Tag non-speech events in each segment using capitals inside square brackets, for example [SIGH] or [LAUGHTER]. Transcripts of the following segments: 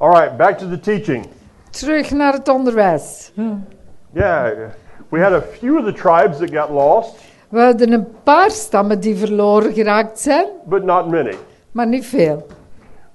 All right, back to the teaching. Terug naar het onderwijs. Yeah, we had a few of the tribes that got lost, We hadden een paar stammen die verloren geraakt zijn, but not many. maar niet veel.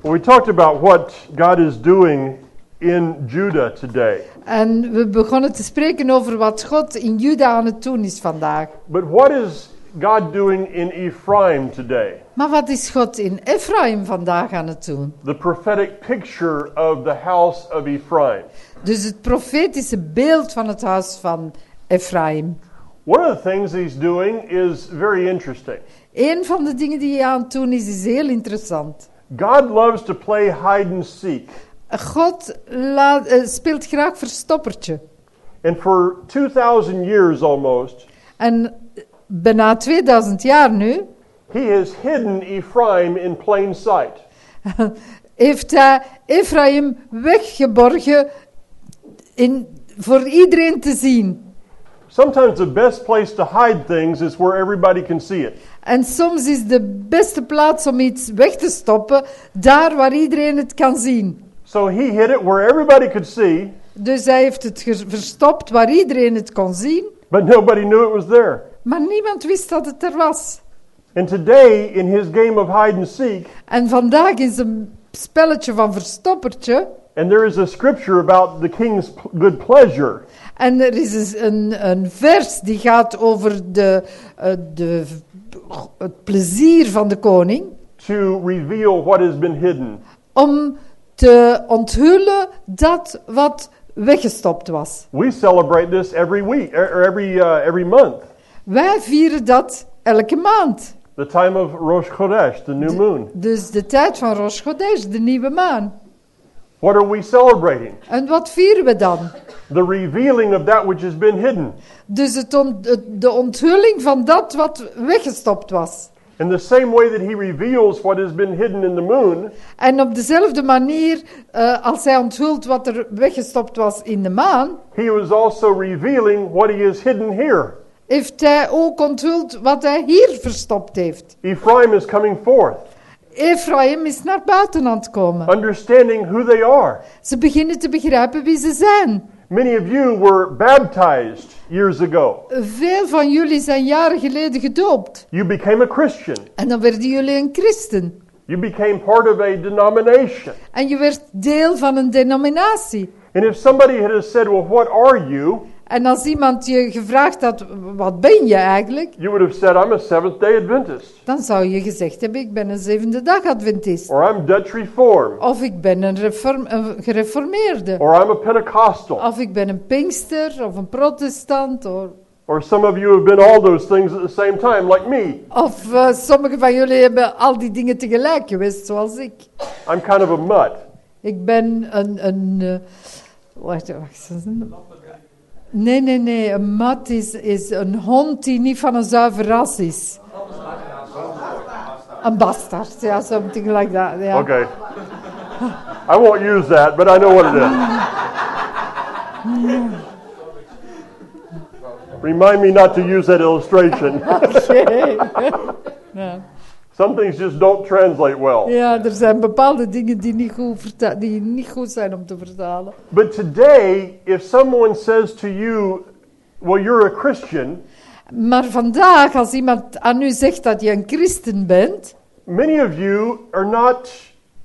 We talked about what God is doing in Judah today. En we begonnen te spreken over wat God in Juda aan het doen is vandaag. But what is God doing in Ephraim today? Maar wat is God in Ephraim vandaag aan het doen? The prophetic picture of the house of Ephraim. Dus het profetische beeld van het huis van Ephraim. One of the things he's doing is very interesting. Een van de dingen die hij aan het doen is, is heel interessant. God loves to play hide and seek. God laat- eh, speelt graag verstoppertje. And for 2,000 years almost, En bijna 2000 jaar nu he has hidden Ephraim in plain sight. [LAUGHS] heeft hij Ephraim weggeborgen in, voor iedereen te zien. Sometimes the best place to hide things is where everybody can see it. En soms is de beste plaats om iets weg te stoppen daar waar iedereen het kan zien. So he hid it where everybody could see, Dus hij heeft het verstopt waar iedereen het kon zien, but nobody knew it was there. Maar niemand wist dat het er was. And today, in his game of hide and seek, En vandaag is een spelletje van verstoppertje. and there is a scripture about the king's good pleasure. En er is dus een, een vers die gaat over de, eh, de, het plezier van de koning. to reveal what has been hidden. Om te onthullen dat wat weggestopt was. We celebrate this every week or every uh, every month. Wij vieren dat elke maand. The time of Rosh Chodesh, the new moon. Dus de tijd van Rosh Chodesh, de nieuwe maan. What are we celebrating? En wat vieren we dan? The revealing of that which has been hidden. Dus het on- het- de onthulling van dat wat weggestopt was. In the same way that he reveals what has been hidden in the moon, En op dezelfde manier, eh, als hij onthult wat er weggestopt was in de maan, he was also revealing what he has hidden here. Heeft hij ook onthuld wat hij hier verstopt heeft. Ephraim is coming forth, Ephraim is naar buiten aan het komen. understanding who they are. Ze beginnen te begrijpen wie ze zijn. Many of you were baptized years ago. Veel van jullie zijn jaren geleden gedoopt. You became a Christian. En dan werden jullie een christen. You became part of a denomination. En je werd deel van een denominatie. And if somebody had said, Well, what are you? En als iemand je gevraagd had, wat ben je eigenlijk? You would have said, I'm a Seventh day Adventist, Dan zou je gezegd hebben, ik ben een zevende dag adventist. or I'm Dutch Reformed, Of ik ben een, reform, een gereformeerde. or I'm a Pentecostal. Of ik ben een pinkster of een protestant. Of, Or some of you have been all those things at the same time, like me. of eh, sommigen van jullie hebben al die dingen tegelijk geweest, zoals ik. I'm kind of a mutt. Ik ben een... een eh, wacht, wacht. Nee, nee, nee. Een mat is, is een hond die niet van een zuiver ras is. Een bastard, ja, something like that. Ja. Okay. I won't use that, but I know what it is. Remind me not to use that illustration. [LAUGHS] Oké. [LAUGHS] ja. Some things just don't translate well. ja, er zijn bepaalde dingen die niet, goed die niet goed zijn om te vertalen. But today, if someone says to you, Well, you're a Christian, Maar vandaag, als iemand aan u zegt dat je een christen bent, many of you are not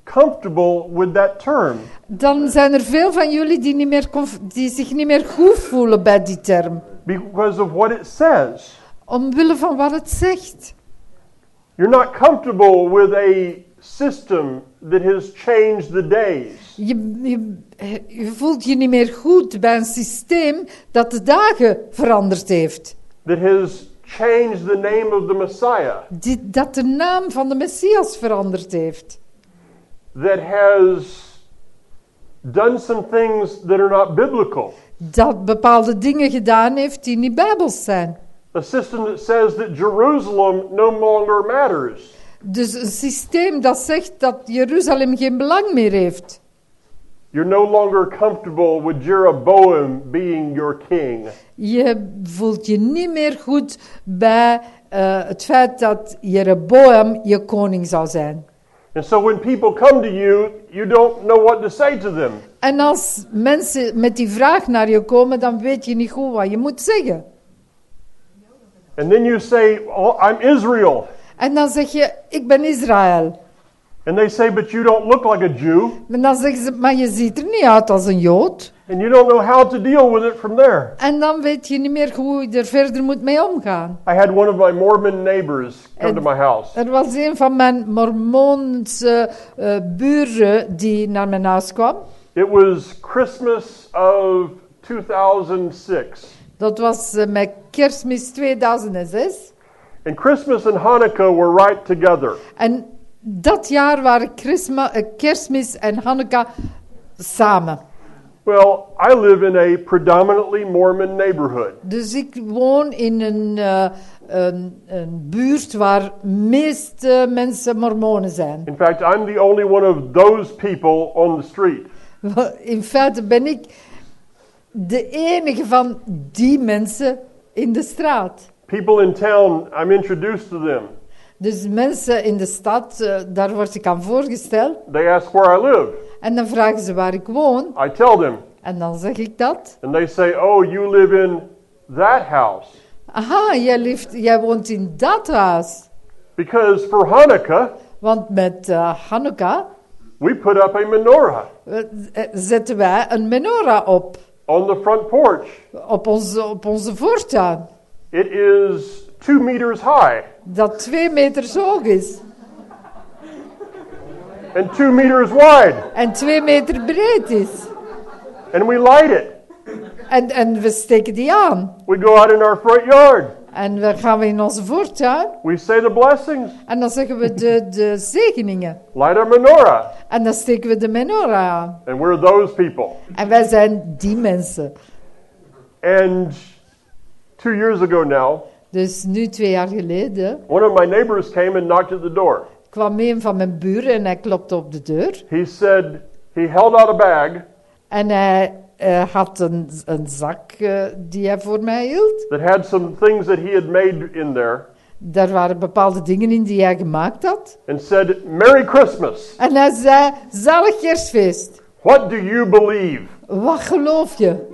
comfortable with that term. dan zijn er veel van jullie die, niet meer die zich niet meer goed voelen bij die term. because of what it says. Omwille van wat het zegt. You're not comfortable with a system that has changed the days. Je, je, je voelt je niet meer goed bij een systeem dat de dagen veranderd heeft. that has changed the name of the Messiah, Die, dat de naam van de Messias veranderd heeft. that has done some things that are not biblical. Dat bepaalde dingen gedaan heeft die niet bijbels zijn. A system that says that Jerusalem no longer matters. Dus een systeem dat zegt dat Jeruzalem geen belang meer heeft. You're no longer comfortable with Jeroboam being your king. Je voelt je niet meer goed bij eh, het feit dat Jeroboam je koning zou zijn. And so when people come to you, you don't know what to say to them. En als mensen met die vraag naar je komen, dan weet je niet goed wat je moet zeggen. And then you say, oh, I'm Israel. En dan zeg je, ik ben Israël. And they say, but you don't look like a Jew. En dan zeggen ze, maar je ziet er niet uit als een Jood. And you don't know how to deal with it from there. En dan weet je niet meer hoe je er verder moet mee omgaan. I had one of my Mormon neighbors come to And- my house. Er was een van mijn Mormoonse eh, buren die naar mijn huis kwam. It was Christmas of 2006. Dat was eh, met kerstmis 2006. And Christmas and Hanukkah were right together. En dat jaar waren Christma, eh, kerstmis en Hanukkah samen. Well, I live in a predominantly Mormon neighborhood. Dus ik woon in een, eh, een, een buurt waar meeste mensen mormonen zijn. In fact, I'm the only one of those people on the street. In feite ben ik de enige van die mensen in de straat. People in town, I'm introduced to them. Dus mensen in de stad, eh, daar word ik aan voorgesteld. They ask where I live. En dan vragen ze waar ik woon. I tell them. En dan zeg ik dat. And they say, Oh, you live in that house. Aha, jij, leeft, jij woont in dat huis. Because for Hanukkah, Want met eh Hanukkah we put up a menorah eh, zetten wij een menorah op. on the front porch. Op onze, op onze voortuin. It is two meters high Dat twee meter hoog is. and two meters wide. En twee meter breed is. And we light it. En, en we steken die aan. We go out in our front yard. En we gaan we in onze voortuin. We say the blessings. En dan zeggen we de, de zegeningen. Light our menorah. En dan steken we de menorah aan. And we're those people. En wij zijn die mensen. And two years ago now, Dus nu twee jaar geleden one of my neighbors came and knocked at the door. kwam een van mijn buren en hij klopte op de deur. He said, he held out a bag En hij eh, had een, een zak eh, die hij voor mij hield. that had some things that he had made in there Daar waren bepaalde dingen in die hij gemaakt had. and said, Merry Christmas. En hij zei, zalig kerstfeest. What do you believe? Wat geloof je?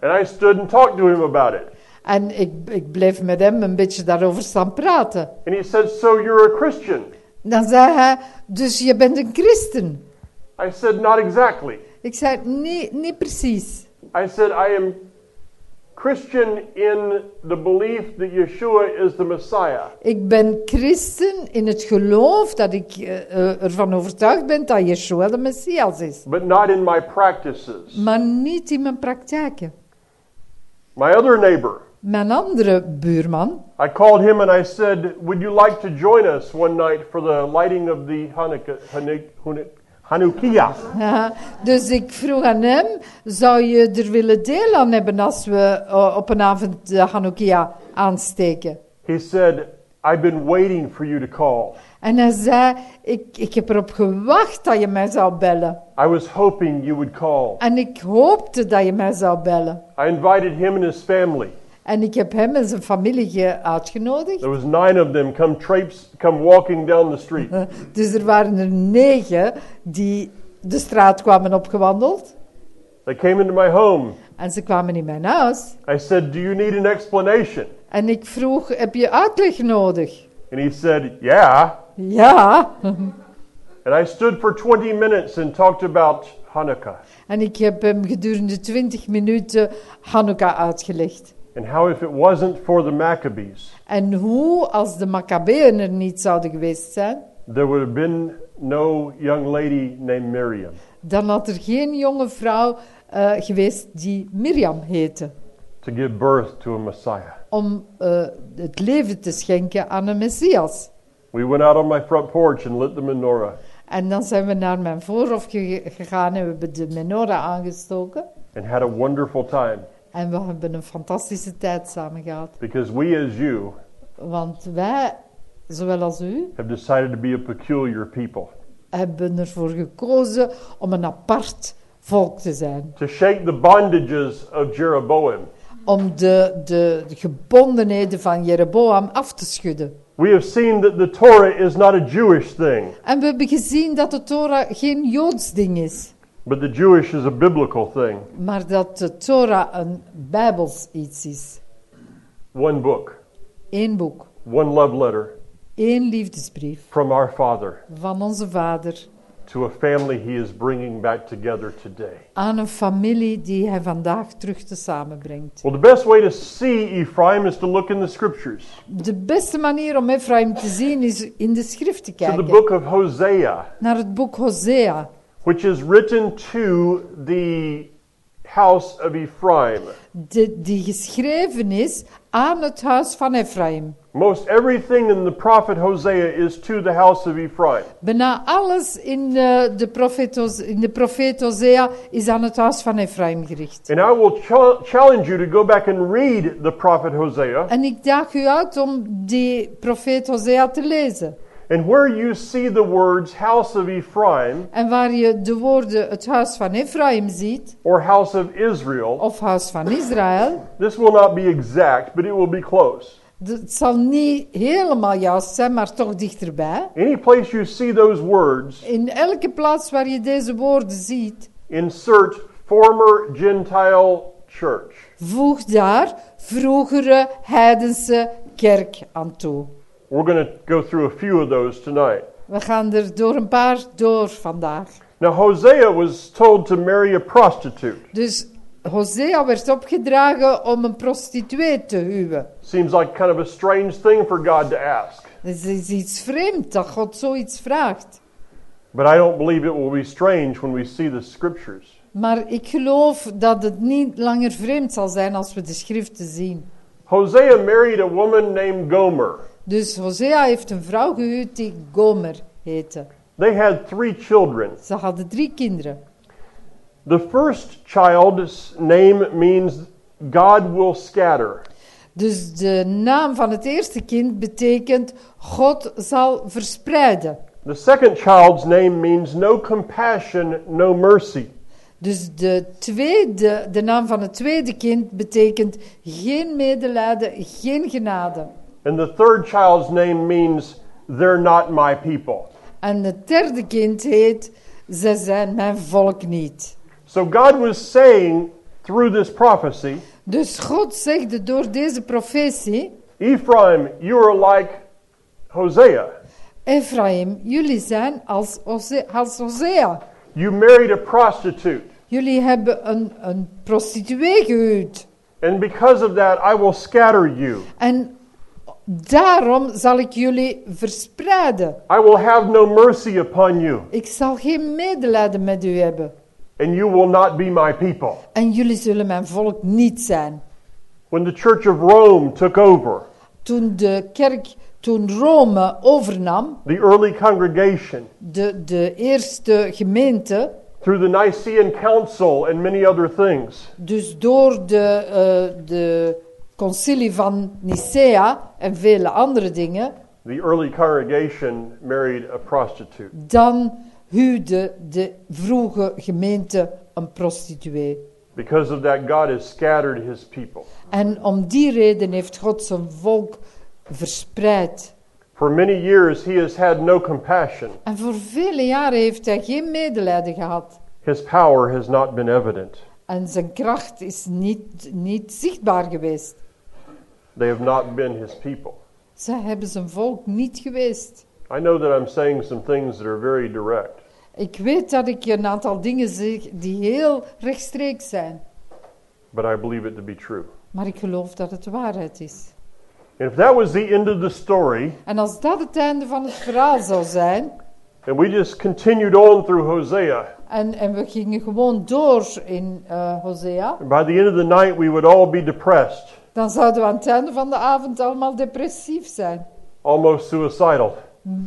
And I stood and talked to him about it. En ik, ik bleef met hem een beetje daarover staan praten. And he said, So you're a Christian? Dan zei hij, dus je bent een christen. I said, Not exactly. Ik zei, nee, niet precies. I said, I am Christian in the belief that Yeshua is the Messiah. Ik ben christen in het geloof dat ik eh, ervan overtuigd ben dat Yeshua de Messias is. but not in my practices. Maar niet in mijn praktijken. My other neighbor, Mijn andere buurman, I called him and I said, Would you like to join us one night for the lighting of the Hanukkah, Hanuk- Hanuk- Hanukkah? Haha. dus ik vroeg aan hem, zou je er willen deel aan hebben als we eh, op een avond de Hanukkah aansteken? He said, I've been waiting for you to call. En hij zei, ik, ik heb erop gewacht dat je mij zou bellen. I was hoping you would call. En ik hoopte dat je mij zou bellen. I invited him and his family. En ik heb hem en zijn familie ge- uitgenodigd. There was nine of them come traipse, come walking down the street. [LAUGHS] Dus er waren er negen die de straat kwamen opgewandeld. They came into my home. En ze kwamen in mijn huis. I said, Do you need an explanation? En ik vroeg, heb je uitleg nodig? And he said, Yeah. Ja. [LAUGHS] And I stood for 20 minutes and talked about Hanukkah En ik heb hem gedurende 20 minuten Hanukkah uitgelegd. And how if it wasn't for the Maccabees, En hoe, als de Maccabeën er niet zouden geweest zijn, there would have been no young lady named Miriam. dan had er geen jonge vrouw eh, geweest die Miriam heette. to give birth to a Messiah. Om eh, het leven te schenken aan een Messias. We went out on my front porch and lit the menorah En dan zijn we naar mijn voorhof ge- gegaan en we hebben de menorah aangestoken. and had a wonderful time En we hebben een fantastische tijd samen gehad. because we, as you, Want wij, zowel als u, have decided to be a peculiar people, hebben ervoor gekozen om een apart volk te zijn. to shake the bondages of Jeroboam. Om de, de, de gebondenheden van Jeroboam af te schudden. We We have seen that the Torah is not a Jewish thing, En we hebben gezien dat de Torah geen Joods ding is, but the Jewish is a biblical thing. maar dat de Torah een Bijbels iets is. One book, Eén boek, one love letter. Één liefdesbrief. From our Father. Van onze Vader. To a family he is bringing back together today. aan een familie die hij vandaag terug te samenbrengt. Well, the best way to see Ephraim is to look in the scriptures, De beste manier om Ephraim te zien is in de schrift te to the kijken, book of Hosea, naar het boek Hosea, which is written to the house of Ephraim. de, die geschreven is aan het huis van Ephraim. Most everything in the prophet Hosea is to the house of Ephraim. Bijna alles in, eh, de profeet, in de profeet Hosea is aan het huis van Ephraim gericht. And I will ch- challenge you to go back and read the prophet Hosea. En ik daag u uit om die profeet Hosea te lezen. And where you see the words house of Ephraim En waar je de woorden het huis van Ephraim ziet, or house of Israel, of huis van Israël, this will not be exact, but it will be close. het zal niet helemaal juist zijn, maar toch dichterbij. Any place you see those words, In elke plaats waar je deze woorden ziet, insert former Gentile church. voeg daar vroegere heidense kerk aan toe. We're going to go through a few of those tonight. We gaan er door een paar door vandaag. Now, Hosea was told to marry a prostitute. Dus Hosea werd opgedragen om een prostituee te huwen. Seems like kind of a strange thing for God to ask. Het is iets vreemd dat God zoiets vraagt. But I don't believe it will be strange when we see the scriptures. Maar ik geloof dat het niet langer vreemd zal zijn als we de schriften zien. Hosea married a woman named Gomer. Dus Hosea heeft een vrouw gehuwd die Gomer heette. They had three children. Ze hadden drie kinderen. The first child's name means God will scatter. Dus de naam van het eerste kind betekent God zal verspreiden. The second child's name means no compassion, no mercy. Dus de, tweede, de naam van het tweede kind betekent geen medelijden, geen genade. And the third child's name means they're not my people. En het derde kind heet, ze zijn mijn volk niet. So God was saying through this prophecy, Dus God zegde door deze profetie, Ephraim, you are like Hosea. Ephraim, jullie zijn als, Hose- als Hosea. You married a prostitute. Jullie hebben een, een prostituee gehuwd. And because of that, I will scatter you. En daarom zal ik jullie verspreiden. I will have no mercy upon you. Ik zal geen medelijden met u hebben. And you will not be my people. En jullie zullen mijn volk niet zijn. When the Church of Rome took over, Toen de kerk, toen Rome overnam, the early congregation, de, de eerste gemeente, through the Nicene Council and many other things, dus door de, eh, de concilie van Nicea en vele andere dingen, the early congregation married a prostitute. dan huwde de vroege gemeente een prostituee. Because of that, God has scattered his people. En om die reden heeft God zijn volk verspreid. For many years, he has had no compassion. En voor vele jaren heeft hij geen medelijden gehad. His power has not been evident. En zijn kracht is niet, niet zichtbaar geweest. They have not been his people. Zij hebben zijn volk niet geweest. I know that I'm saying some things that are very direct, Ik weet dat ik een aantal dingen zeg die heel rechtstreeks zijn. but I believe it to be true. Maar ik geloof dat het de waarheid is. And if that was the end of the story, En als dat het einde van het verhaal zou zijn, and we just continued on through Hosea, en, en we gingen gewoon door in eh, Hosea, by the end of the night, we would all be depressed, dan zouden we aan het einde van de avond allemaal depressief zijn. almost suicidal,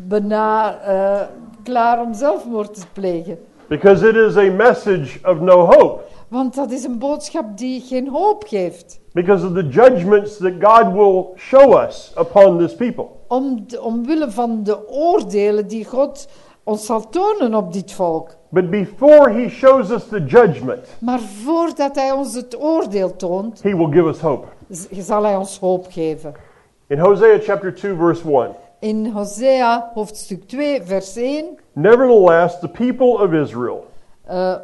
Bijna eh, klaar om zelfmoord te plegen. because it is a message of no hope, Want dat is een boodschap die geen hoop geeft. because of the judgments that God will show us upon this people. Om, omwille van de oordelen die God ons zal tonen op dit volk. But before he shows us the judgment, Maar voordat hij ons het oordeel toont, he will give us hope. zal hij ons hoop geven. In Hosea chapter 2, verse 1, in Hosea hoofdstuk 2, vers 1. Nevertheless, the people of Israel eh,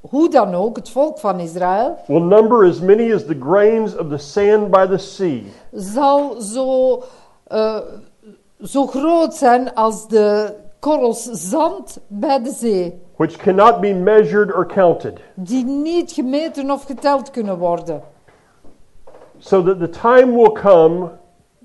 hoe dan ook, het volk van Israël will number as many as the grains of the sand by the sea. zal zo, eh, zo groot zijn als de korrels zand bij de zee, which cannot be measured or counted, die niet gemeten of geteld kunnen worden. so that the time will come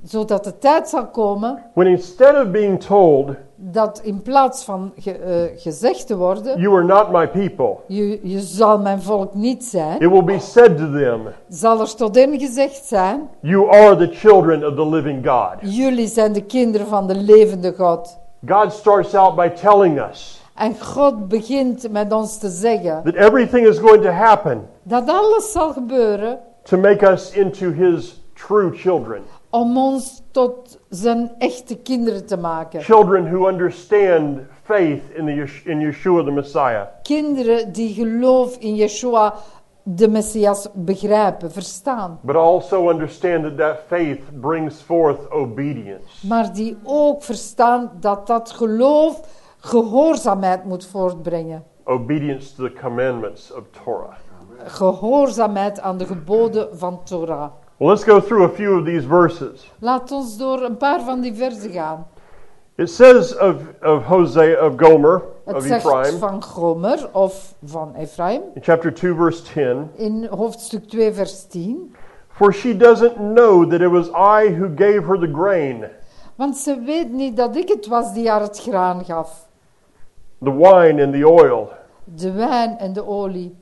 Zodat de tijd zal komen when instead of being told, dat in plaats van ge- eh, gezegd te worden, You are not my people, je, je zal mijn volk niet zijn, it will be said to them, zal er tot hen gezegd zijn, You are the children of the living God. jullie zijn de kinderen van de levende God. God starts out by telling us En God begint met ons te zeggen that everything is going to happen dat alles zal gebeuren to make us into his true children. om ons tot zijn echte kinderen te maken. Children who understand faith in, the, in Yeshua the Messiah. Kinderen die geloof in Yeshua, de Messias, begrijpen, verstaan. But also understand that that faith brings forth obedience. Maar die ook verstaan dat dat geloof gehoorzaamheid moet voortbrengen. Obedience to the commandments of Torah. Gehoorzaamheid aan de geboden van Torah. Well, let's go through a few of these verses. Laat ons door een paar van die versen gaan. It says of, of Hosea, of Gomer, Het of zegt Ephraim, van Gomer of van Ephraim in chapter 2, verse 10. in hoofdstuk 2, vers 10. For she doesn't know that it was I who gave her the grain, Want ze weet niet dat ik het was die haar het graan gaf, the wine, and the oil. de wijn en de olie.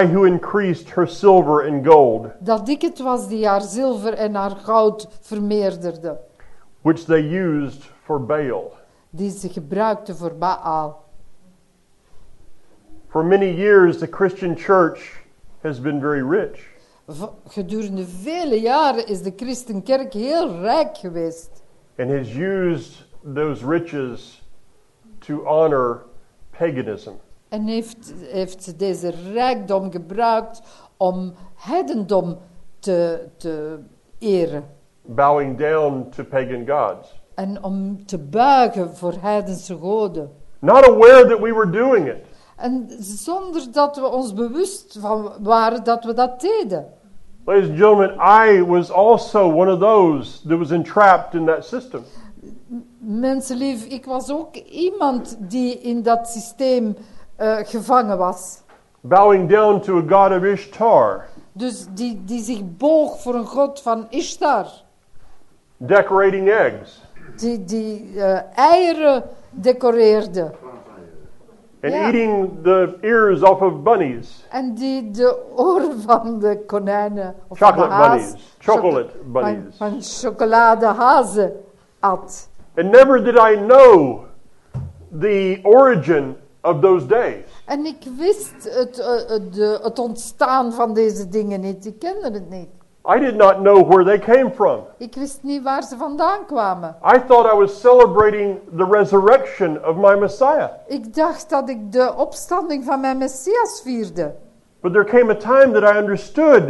I who increased her silver and gold, Dat ik het was die haar zilver en haar goud vermeerderde, which they used for Baal. die ze gebruikte voor Baal. For many years, the Christian church has been very rich. Gedurende vele jaren is de christenkerk heel rijk geweest and has used those riches to honor paganism. en heeft, heeft ze deze rijkdom gebruikt om heidendom te, te eren bowing down to pagan gods, en om te buigen voor heidense goden. not aware that we were doing it. En zonder dat we ons bewust van waren dat we dat deden. Ladies and gentlemen, I was also one of those that was entrapped in that system. Mensenlief, ik was ook iemand die in dat systeem eh, gevangen was. Bowing down to a god of Ishtar, Dus die, die zich boog voor een god van Ishtar. Decorating eggs, Die, die eh, eieren decoreerde. and eating the ears off of bunnies, En die de oren van de konijnen of chocolate van de haas, bunnies, chocolate choco- bunnies. Van, van chocoladehazen at. And never did I know the origin of those days. En ik wist het, eh, het, de- het ontstaan van deze dingen niet. Ik kende het niet. I did not know where they came from. Ik wist niet waar ze vandaan kwamen. I thought I was celebrating the resurrection of my Messiah. Ik dacht dat ik de opstanding van mijn Messias vierde. But there came a time that I understood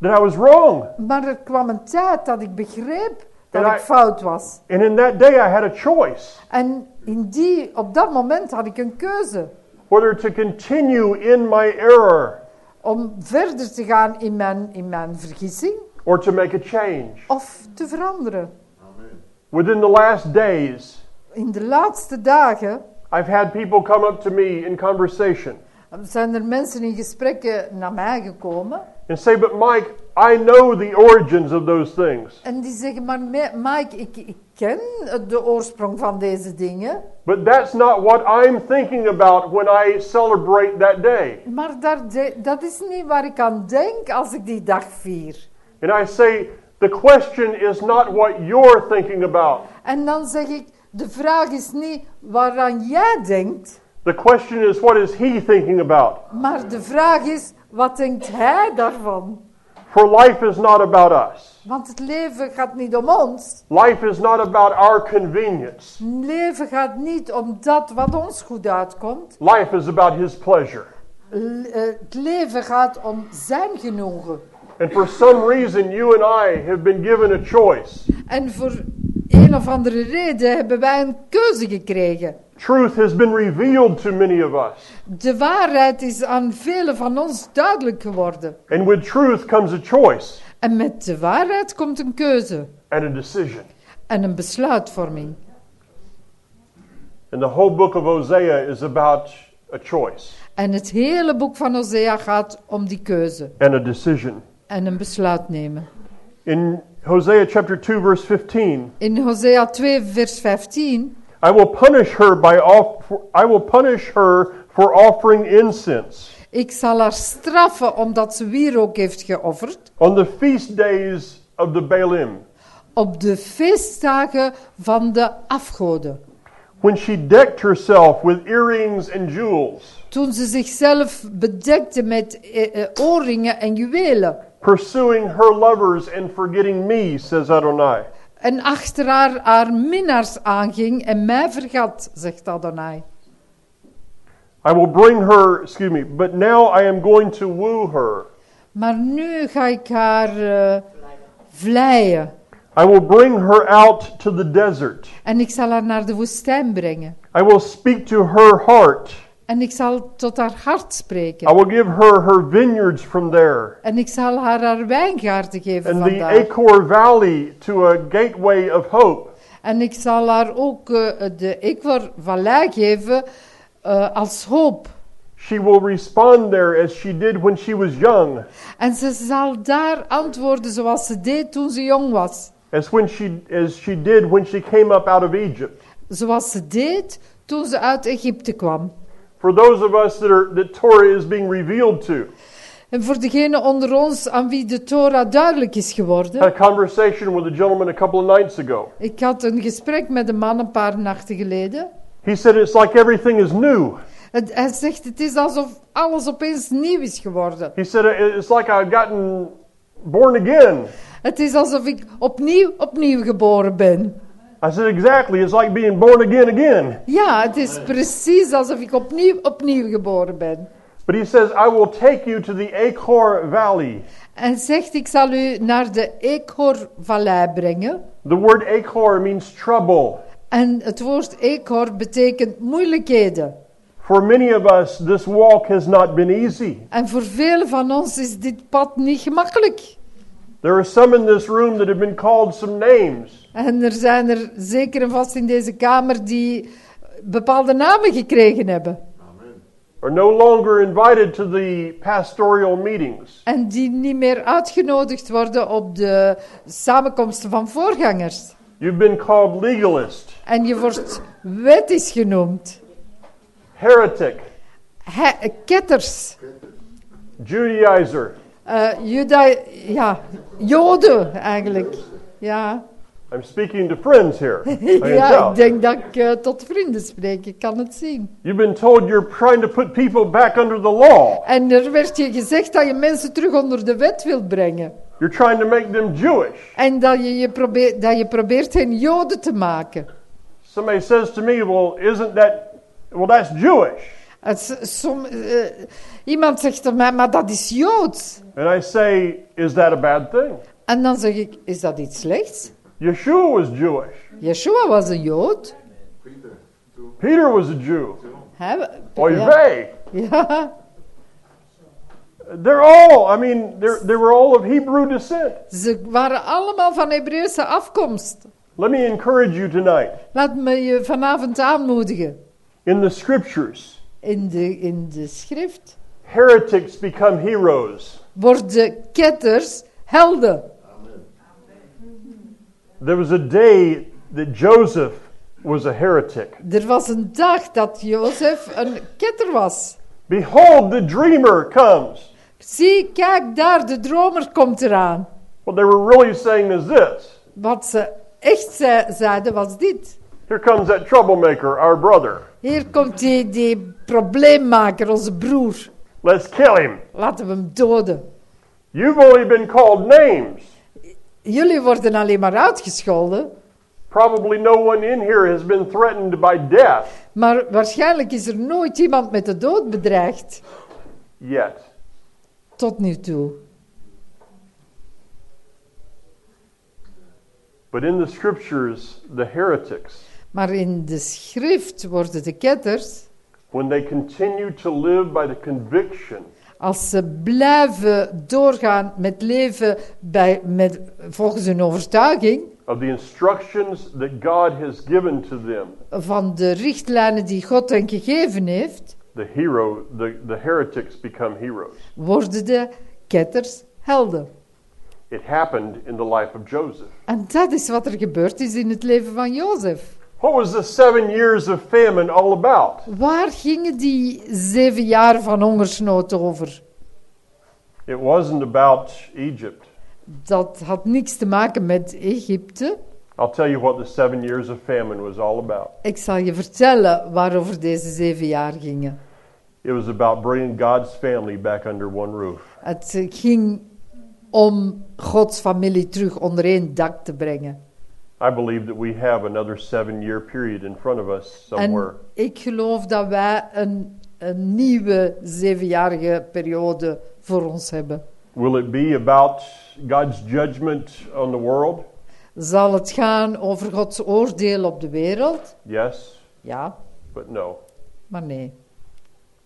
that I was wrong. Maar er kwam een tijd dat ik begreep dat En ik hij- fout was. And in that day, I had a choice En in die, op dat moment had ik een keuze. whether to continue in my error Om verder te gaan in mijn, in mijn vergissing or to make a change. of te veranderen. Within the last days, In de laatste dagen I've had people come up to me in conversation zijn er mensen in gesprekken naar mij gekomen. and say, But Mike, I know the origins of those things. En die zeggen, maar Mike, ik, ik ken de oorsprong van deze dingen. But that's not what I'm thinking about when I celebrate that day. Maar daar de- dat is niet waar ik aan denk als ik die dag vier. And I say, The question is not what you're thinking about. En dan zeg ik, de vraag is niet waaraan jij denkt, The question is, what is he thinking about? maar de vraag is, wat denkt hij daarvan? For life is not about us. Want het leven gaat niet om ons. Life is not about our convenience. Leven gaat niet om dat wat ons goed uitkomt. Life is about his pleasure. L- eh, het leven gaat om zijn genoegen. And for some reason, you and I have been given a choice. En voor een of andere reden hebben wij een keuze gekregen. Truth has been revealed to many of us. De waarheid is aan velen van ons duidelijk geworden. And with truth comes a choice En met de waarheid komt een keuze and a decision. en een besluitvorming. And the whole book of Hosea is about a choice En het hele boek van Hosea gaat om die keuze and a decision. en een besluit nemen. In Hosea chapter 2 verse 15, In Hosea 2, vers 15. I will punish her by off, I will punish her for offering incense Ik zal haar straffen omdat ze wierook heeft geofferd. on the feast days of the Baalim, Op de feestdagen van de afgoden. when she decked herself with earrings and jewels, Toen ze zichzelf bedekte met eh, eh, oorringen en juwelen. pursuing her lovers and forgetting me, says Adonai. En achter haar haar minnaars aanging en mij vergat, zegt Adonai. I will bring her, excuse me, but now I am going to woo her. Maar nu ga ik haar eh, vleien. I will bring her out to the desert. En ik zal haar naar de woestijn brengen. I will speak to her heart. En ik zal tot haar hart I spreken. will give her her vineyards from there, En ik zal haar haar wijngaarden geven and van the daar. Achor Valley to a gateway of hope. En ik zal haar ook eh, de Ekwar Vallei geven eh, als hoop. She will respond there as she did when she was young, En ze zal daar antwoorden zoals ze deed toen ze jong was. as when she as she did when she came up out of Egypt. Zoals ze deed toen ze uit Egypte kwam. For those of us that are that Torah is being revealed to, En voor degenen onder ons aan wie de Torah duidelijk is I had geworden. a conversation with a gentleman a couple of nights ago. Ik had een gesprek met een man een paar nachten geleden. He said it's like everything is new. Het- hij zegt het is alsof alles opeens nieuw is geworden. He said it's like I've gotten born again. Het is alsof ik opnieuw, opnieuw geboren ben. I said exactly. It's like being born again again. Ja, het is precies alsof ik opnieuw, opnieuw geboren ben. But he says I will take you to the Achor Valley. En zegt, ik zal u naar de Eekhoorvallei brengen. The word Achor means trouble. En het woord Eekhoor betekent moeilijkheden. For many of us, this walk has not been easy. En voor velen van ons is dit pad niet gemakkelijk. There are some in this room that have been called some names. En er zijn er zeker en vast in deze kamer die bepaalde namen gekregen hebben. Are no longer invited to the pastoral meetings. En die niet meer uitgenodigd worden op de samenkomsten van voorgangers. You've been called legalist, En je wordt wettisch genoemd. heretic, He- ketters. Judaizer. Eh, Juda, ja, Joden eigenlijk. Ja. I'm speaking to friends here. [LAUGHS] Ja, ik denk dat ik eh, tot vrienden spreek. Ik kan het zien. You've been told you're trying to put people back under the law. En er werd je gezegd dat je mensen terug onder de wet wilt brengen. You're trying to make them Jewish. En dat je, je, probeert, dat je probeert hen Joden te maken. Somebody says to me, "Well, isn't that well that's Jewish?" Som, eh, iemand zegt tegen mij, maar dat is Joods. And I say, "Is that a bad thing?" En dan zeg ik, is dat iets slechts? Yeshua was Jewish. Yeshua was een Jood. Peter was a Jew. Hè? Oy Ja. They're all, I mean, they're, they were all of Hebrew descent. Ze waren allemaal van Hebreeuwse afkomst. Let me encourage you tonight. Laat me je vanavond aanmoedigen. In the scriptures, In de, in de schrift heretics become heroes. worden ketters helden. There was a day that Joseph was a heretic. Er was een dag dat Jozef een ketter was. Behold, the dreamer comes. Zie, kijk daar, de dromer komt eraan. What they were really saying is this Wat ze echt ze- zeiden was dit. Here comes that troublemaker, our brother. Hier komt die, die probleemmaker, onze broer. Let's kill him. Laten we hem doden. You've only been called names. Jullie worden alleen maar uitgescholden. Probably no one in here has been threatened by death Maar waarschijnlijk is er nooit iemand met de dood bedreigd. yet. Tot nu toe. But in the scriptures, the heretics, Maar in de schrift worden de ketters, when they continue to live by the conviction als ze blijven doorgaan met leven bij, met, volgens hun overtuiging of the instructions that God has given to them, van de richtlijnen die God hen gegeven heeft, the hero, the, the heretics become heroes. worden de ketters helden. It happened in the life of Joseph. En dat is wat er gebeurd is in het leven van Jozef. What was the seven years of famine all about? Waar gingen die zeven jaar van hongersnood over? It wasn't about Egypt. Dat had niks te maken met Egypte. I'll tell you what the seven years of famine was all about. Ik zal je vertellen waarover deze zeven jaar gingen. It was about bringing God's family back under one roof. Het ging om Gods familie terug onder één dak te brengen. I believe that we have another seven year period in front of us somewhere. En ik geloof dat wij een, een nieuwe zevenjarige periode voor ons hebben. Will it be about God's judgment on the world? Zal het gaan over Gods oordeel op de wereld? Yes, Ja, but no. maar nee.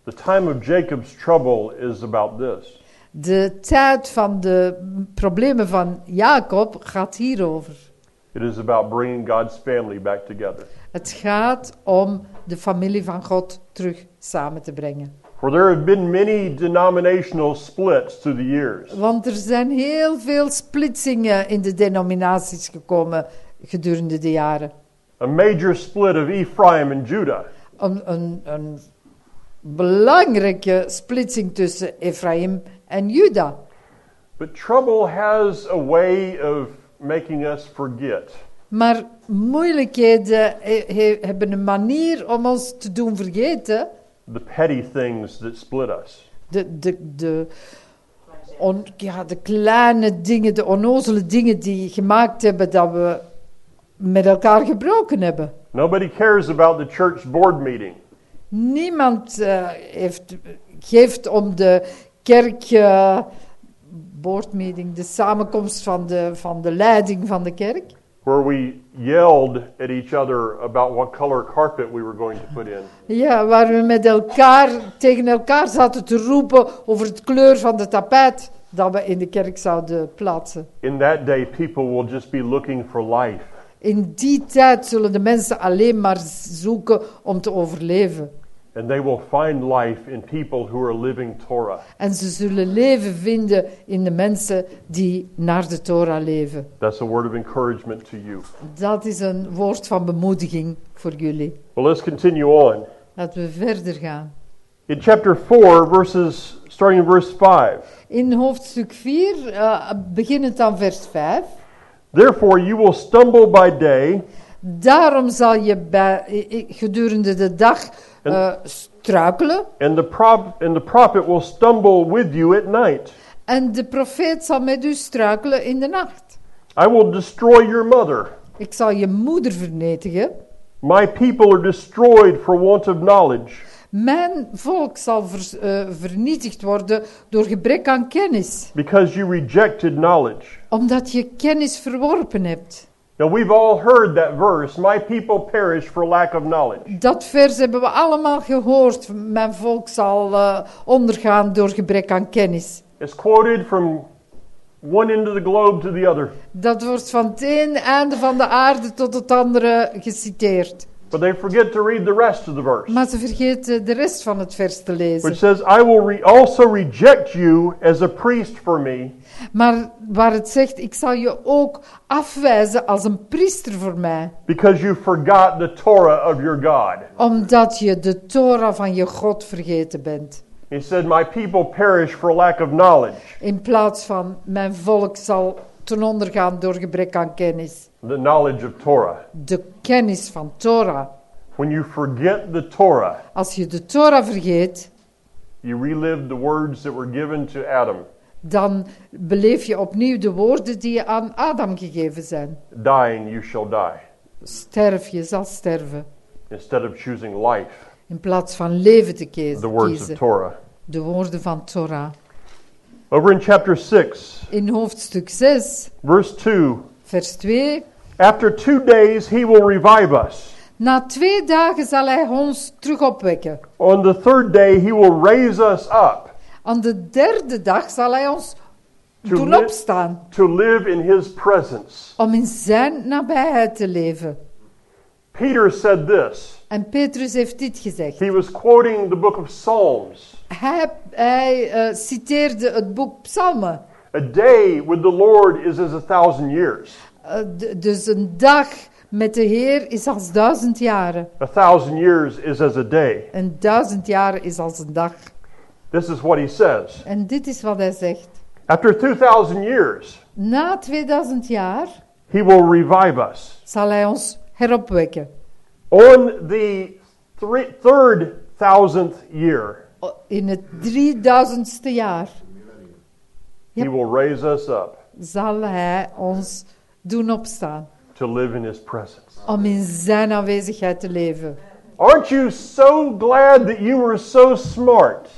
The time of Jacob's trouble is about this. De tijd van de problemen van Jacob gaat hierover. It is about bringing God's family back together. Het gaat om de familie van God terug samen te brengen. For there have been many denominational splits through the years. Want er zijn heel veel splitsingen in de denominaties gekomen gedurende de jaren. A major split of Ephraim and Judah. Een, een, een belangrijke splitsing tussen Ephraim en Juda. But trouble has a way of making us forget. Maar moeilijkheden he- he- hebben een manier om ons te doen vergeten the petty things that split us. de, de, de, on- ja, de kleine dingen, de onnozele dingen die gemaakt hebben dat we met elkaar gebroken hebben. Nobody cares about the church board meeting. Niemand eh, heeft, geeft om de kerk, eh, boardmeeting, de samenkomst van de, van de leiding van de kerk. where we yelled at each other about what color carpet we were going to put in. Ja, waar we met elkaar, tegen elkaar zaten te roepen over het kleur van de tapijt dat we in de kerk zouden plaatsen. In that day, people will just be looking for life. In die tijd zullen de mensen alleen maar zoeken om te overleven. And they will find life in people who are living Torah. En ze zullen leven vinden in de mensen die naar de Torah leven. That's a word of encouragement to you. Dat is een woord van bemoediging voor jullie. Well, let's continue on. Laten we verder gaan. In chapter 4, verses starting in verse 5. In hoofdstuk 4, eh, beginnend aan vers 5. Therefore, you will stumble by day Daarom zal je bij, gedurende de dag eh, struikelen. and the, prop, and the prophet will stumble with you at night. En de profeet zal met u struikelen in de nacht. I will destroy your mother. Ik zal je moeder vernietigen. My people are destroyed for want of knowledge. Mijn volk zal eh, vernietigd worden door gebrek aan kennis. because you rejected knowledge. Omdat je kennis verworpen hebt. Now, we've all heard that verse My people perish for lack of knowledge. Dat vers hebben we allemaal gehoord. Mijn volk zal eh, ondergaan door gebrek aan kennis. It's quoted from one end of the globe to the other. Dat wordt van het ene einde van de aarde tot het andere geciteerd. But they forget to read the rest of the verse, Maar ze vergeten de rest van het vers te lezen. which says, I will re- also reject you as a priest for me, Maar waar het zegt, ik zal je ook afwijzen als een priester voor mij. because you forgot the Torah of your God. Omdat je de Torah van je God vergeten bent. He said, My people perish for lack of knowledge. In plaats van mijn volk zal ten onder gaan door gebrek aan kennis. The knowledge of Torah. De kennis van Torah. When you forget the Torah, Als je de Torah vergeet, you relive the words that were given to Adam dan beleef je opnieuw de woorden die je aan Adam gegeven zijn. dying, you shall die, Sterf, je zal sterven. instead of choosing life. In plaats van leven te ke- The words of kiezen. Torah. De woorden van Torah. Over in chapter 6, In hoofdstuk 6, verse 2 vers 2. After two days, he will revive us. Na twee dagen zal hij ons terug opwekken. On the third day, he will raise us up Aan de derde dag zal hij ons To doen opstaan. to live in his presence. Om in zijn nabijheid te leven. Peter said this. En Petrus heeft dit gezegd. He was quoting the book of Psalms. Hij, hij eh, citeerde het boek Psalmen. A day with the Lord is as a thousand years. D- dus een dag met de Heer is als duizend jaren. A thousand years is as a day. En duizend jaren is als een dag. This is what he says. En dit is wat hij zegt. After 2,000 years, Na 2000 jaar he will revive us. zal hij ons heropwekken. On the three, third thousandth year, In het 3000ste jaar he will raise us up zal hij ons doen opstaan. to live in his presence. Om in zijn aanwezigheid te leven. Aren't you so glad that you were so smart?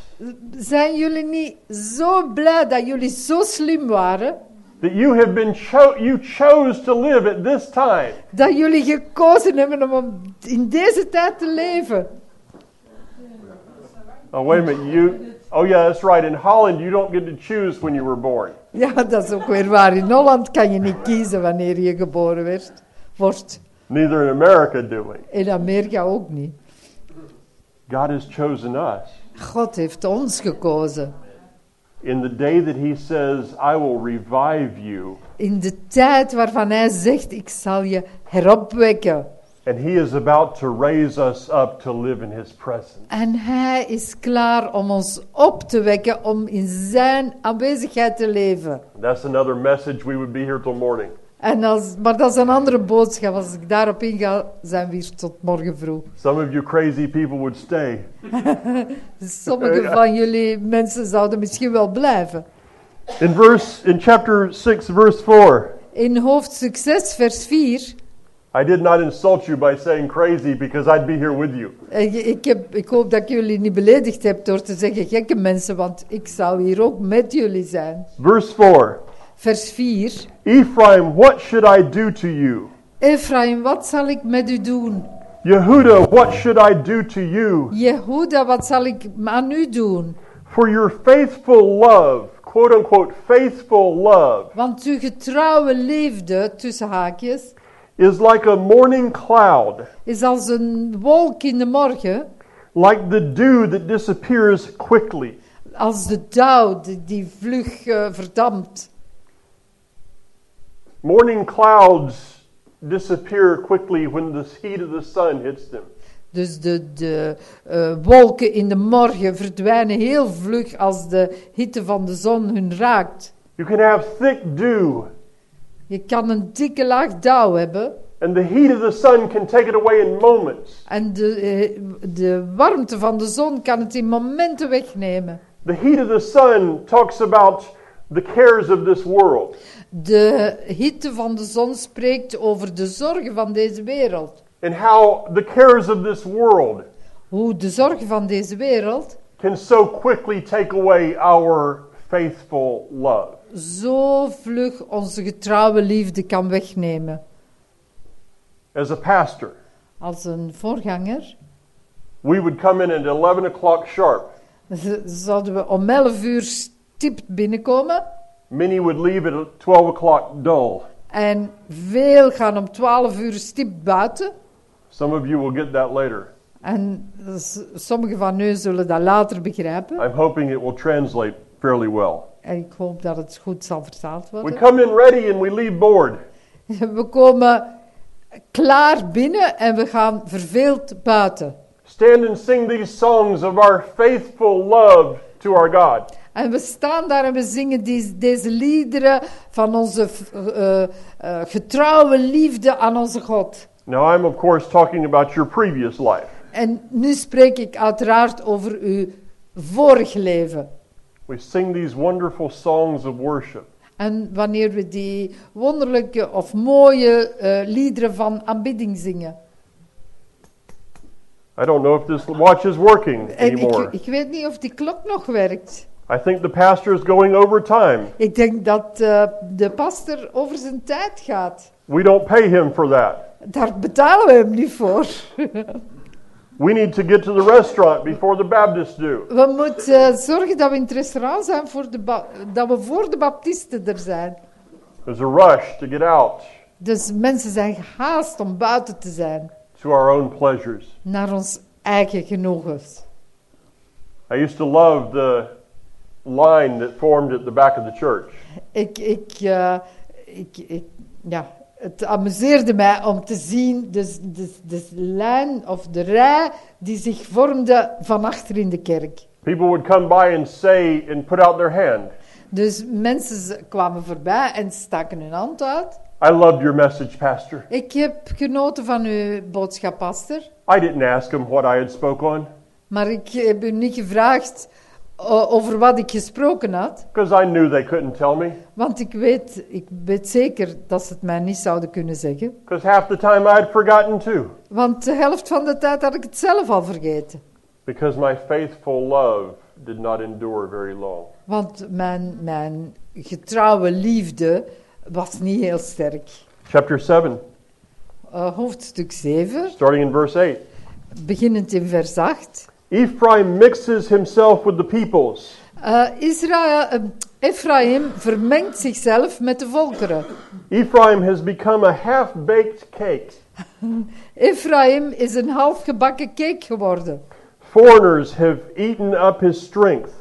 Zijn jullie niet zo blij dat jullie zo slim waren? That you have been cho- you chose to live at this time. Dat jullie gekozen hebben om in deze tijd te leven? Oh, wait a minute. You, oh, yeah, that's right. In Holland, you don't get to choose when you were born. Ja, dat is ook weer waar. In Holland kan je niet kiezen wanneer je geboren werd, wordt. Neither in America do we. In Amerika ook niet. God has chosen us. God heeft ons gekozen. In the day that He says, I will revive you, In de tijd waarvan hij zegt, ik zal je heropwekken. and He is about to raise us up to live in His presence. En hij is klaar om ons op te wekken om in zijn aanwezigheid te leven. That's another message. We would be here till morning. En als, maar dat is een andere boodschap. Als ik daarop inga, zijn we hier tot morgen vroeg. Some of you crazy people would stay. [LAUGHS] Sommige van jullie mensen zouden misschien wel blijven. In verse in chapter 6 verse 4, In hoofdstuk 6, vers 4. I did not insult you by saying crazy because I'd be here with you. Ik, ik, heb, ik hoop dat ik jullie niet beledigd heb door te zeggen gekke mensen, want ik zou hier ook met jullie zijn. Verse 4. Vers 4. Ephraim, what should I do to you? Ephraim, wat zal ik met u doen? Yehuda, what should I do to you? Jehuda, wat zal ik aan u doen? For your faithful love, quote unquote, faithful love, Want uw getrouwe liefde, tussen haakjes, is like a morning cloud, is als een wolk in de morgen, like the dew that disappears quickly. als de dauw die, vlug eh, verdampt. Morning clouds disappear quickly when the heat of the sun hits them. Dus de, de eh, wolken in de morgen verdwijnen heel vlug als de hitte van de zon hun raakt. You can have thick dew, Je kan een dikke laag dauw hebben and the heat of the sun can take it away in moments. en de, eh, de warmte van de zon kan het in momenten wegnemen. The heat of the sun talks about the cares of this world. De hitte van de zon spreekt over de zorgen van deze wereld. and how the cares of this world Hoe de zorgen van deze wereld can so quickly take away our faithful love. zo vlug onze getrouwe liefde kan wegnemen. As a pastor, Als een voorganger we would come in at 11 o'clock sharp. z- zouden we om 11 uur stipt binnenkomen Many would leave at 12 o'clock dull. en veel gaan om 12 uur stipt buiten. Some of you will get that later. En sommigen van u zullen dat later begrijpen. I'm hoping it will translate fairly well. En ik hoop dat het goed zal vertaald We worden. come in ready and we leave bored. [LAUGHS] We komen klaar binnen en we gaan verveeld buiten. Stand and sing these songs of our faithful love to our God. En we staan daar en we zingen die- deze liederen van onze eh, eh, getrouwe liefde aan onze God. Now, I'm of course talking about your previous life. En nu spreek ik uiteraard over uw vorig leven. We sing these wonderful songs of worship. En wanneer we die wonderlijke of mooie eh, liederen van aanbidding zingen. I don't know if this watch is working En anymore. ik, ik weet niet of die klok nog werkt. I think the pastor is going over time. Ik denk dat eh, de pastor over zijn tijd gaat. We don't pay him for that. Daar betalen we hem niet voor. We need to get to the restaurant before the Baptists do. We moeten eh, zorgen dat we in het restaurant zijn, voor de dat we voor de baptisten er zijn. There's a rush to get out Dus mensen zijn gehaast om buiten te zijn, to our own pleasures. naar ons eigen genoegens. I used to love the line that formed at the back of the church. Ik, ik, eh, ik, ik, ja, het amuseerde mij om te zien de, de, de lijn of de rij die zich vormde van achter in de kerk. People would come by and say and put out their hand, Dus mensen kwamen voorbij en staken hun hand uit. I loved your message, Pastor. Ik heb genoten van uw boodschap, pastor. I didn't ask him what I had spoke on Maar ik heb u niet gevraagd over wat ik gesproken had. because I knew they couldn't tell me. Want ik weet, ik weet zeker dat ze het mij niet zouden kunnen zeggen. Because half the time I had forgotten too. Want de helft van de tijd had ik het zelf al vergeten. Because my faithful love did not endure very long. Want mijn, mijn getrouwe liefde was niet heel sterk. Chapter 7, Eh, hoofdstuk 7, starting in verse 8. beginnend in vers 8. Ephraim mixes himself with the peoples. Eh, Israël, eh, Ephraim vermengt zichzelf met de volkeren. Ephraim has become a half baked cake. [LAUGHS] Ephraim is een halfgebakken cake geworden. Foreigners have eaten up his strength,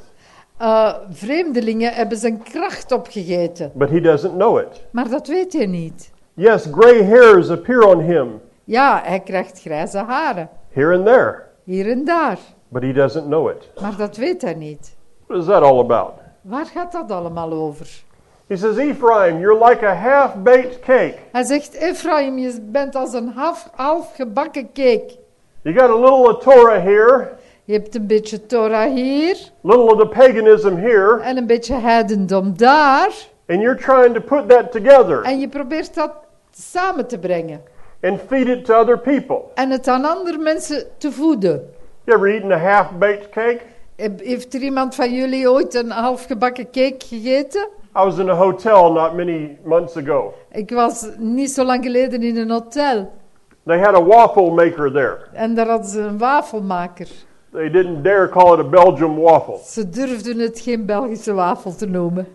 Eh, vreemdelingen hebben zijn kracht opgegeten. but he doesn't know it. Maar dat weet hij niet. Yes, gray hairs appear on him Ja, hij krijgt grijze haren, here and there, hier en daar. But he doesn't know it. Maar dat weet hij niet. What is that all about? Waar gaat dat allemaal over? He says, Ephraim, you're like a half baked cake. Hij zegt, Ephraim, je bent als een half, halfgebakken cake. You got a little of Torah here, Je hebt een beetje Torah hier little of the paganism here, en een beetje heidendom daar. and you're trying to put that together En je probeert dat samen te brengen. and feed it to other people. En het aan andere mensen te voeden. You ever eaten a half baked cake? Heeft er iemand van jullie ooit een halfgebakken cake gegeten? I was in a hotel not many months ago. Ik was niet zo lang geleden in een hotel. They had a waffle maker there. En daar hadden ze een wafelmaker. They didn't dare call it a Belgium waffle. Ze durfden het geen Belgische wafel te noemen.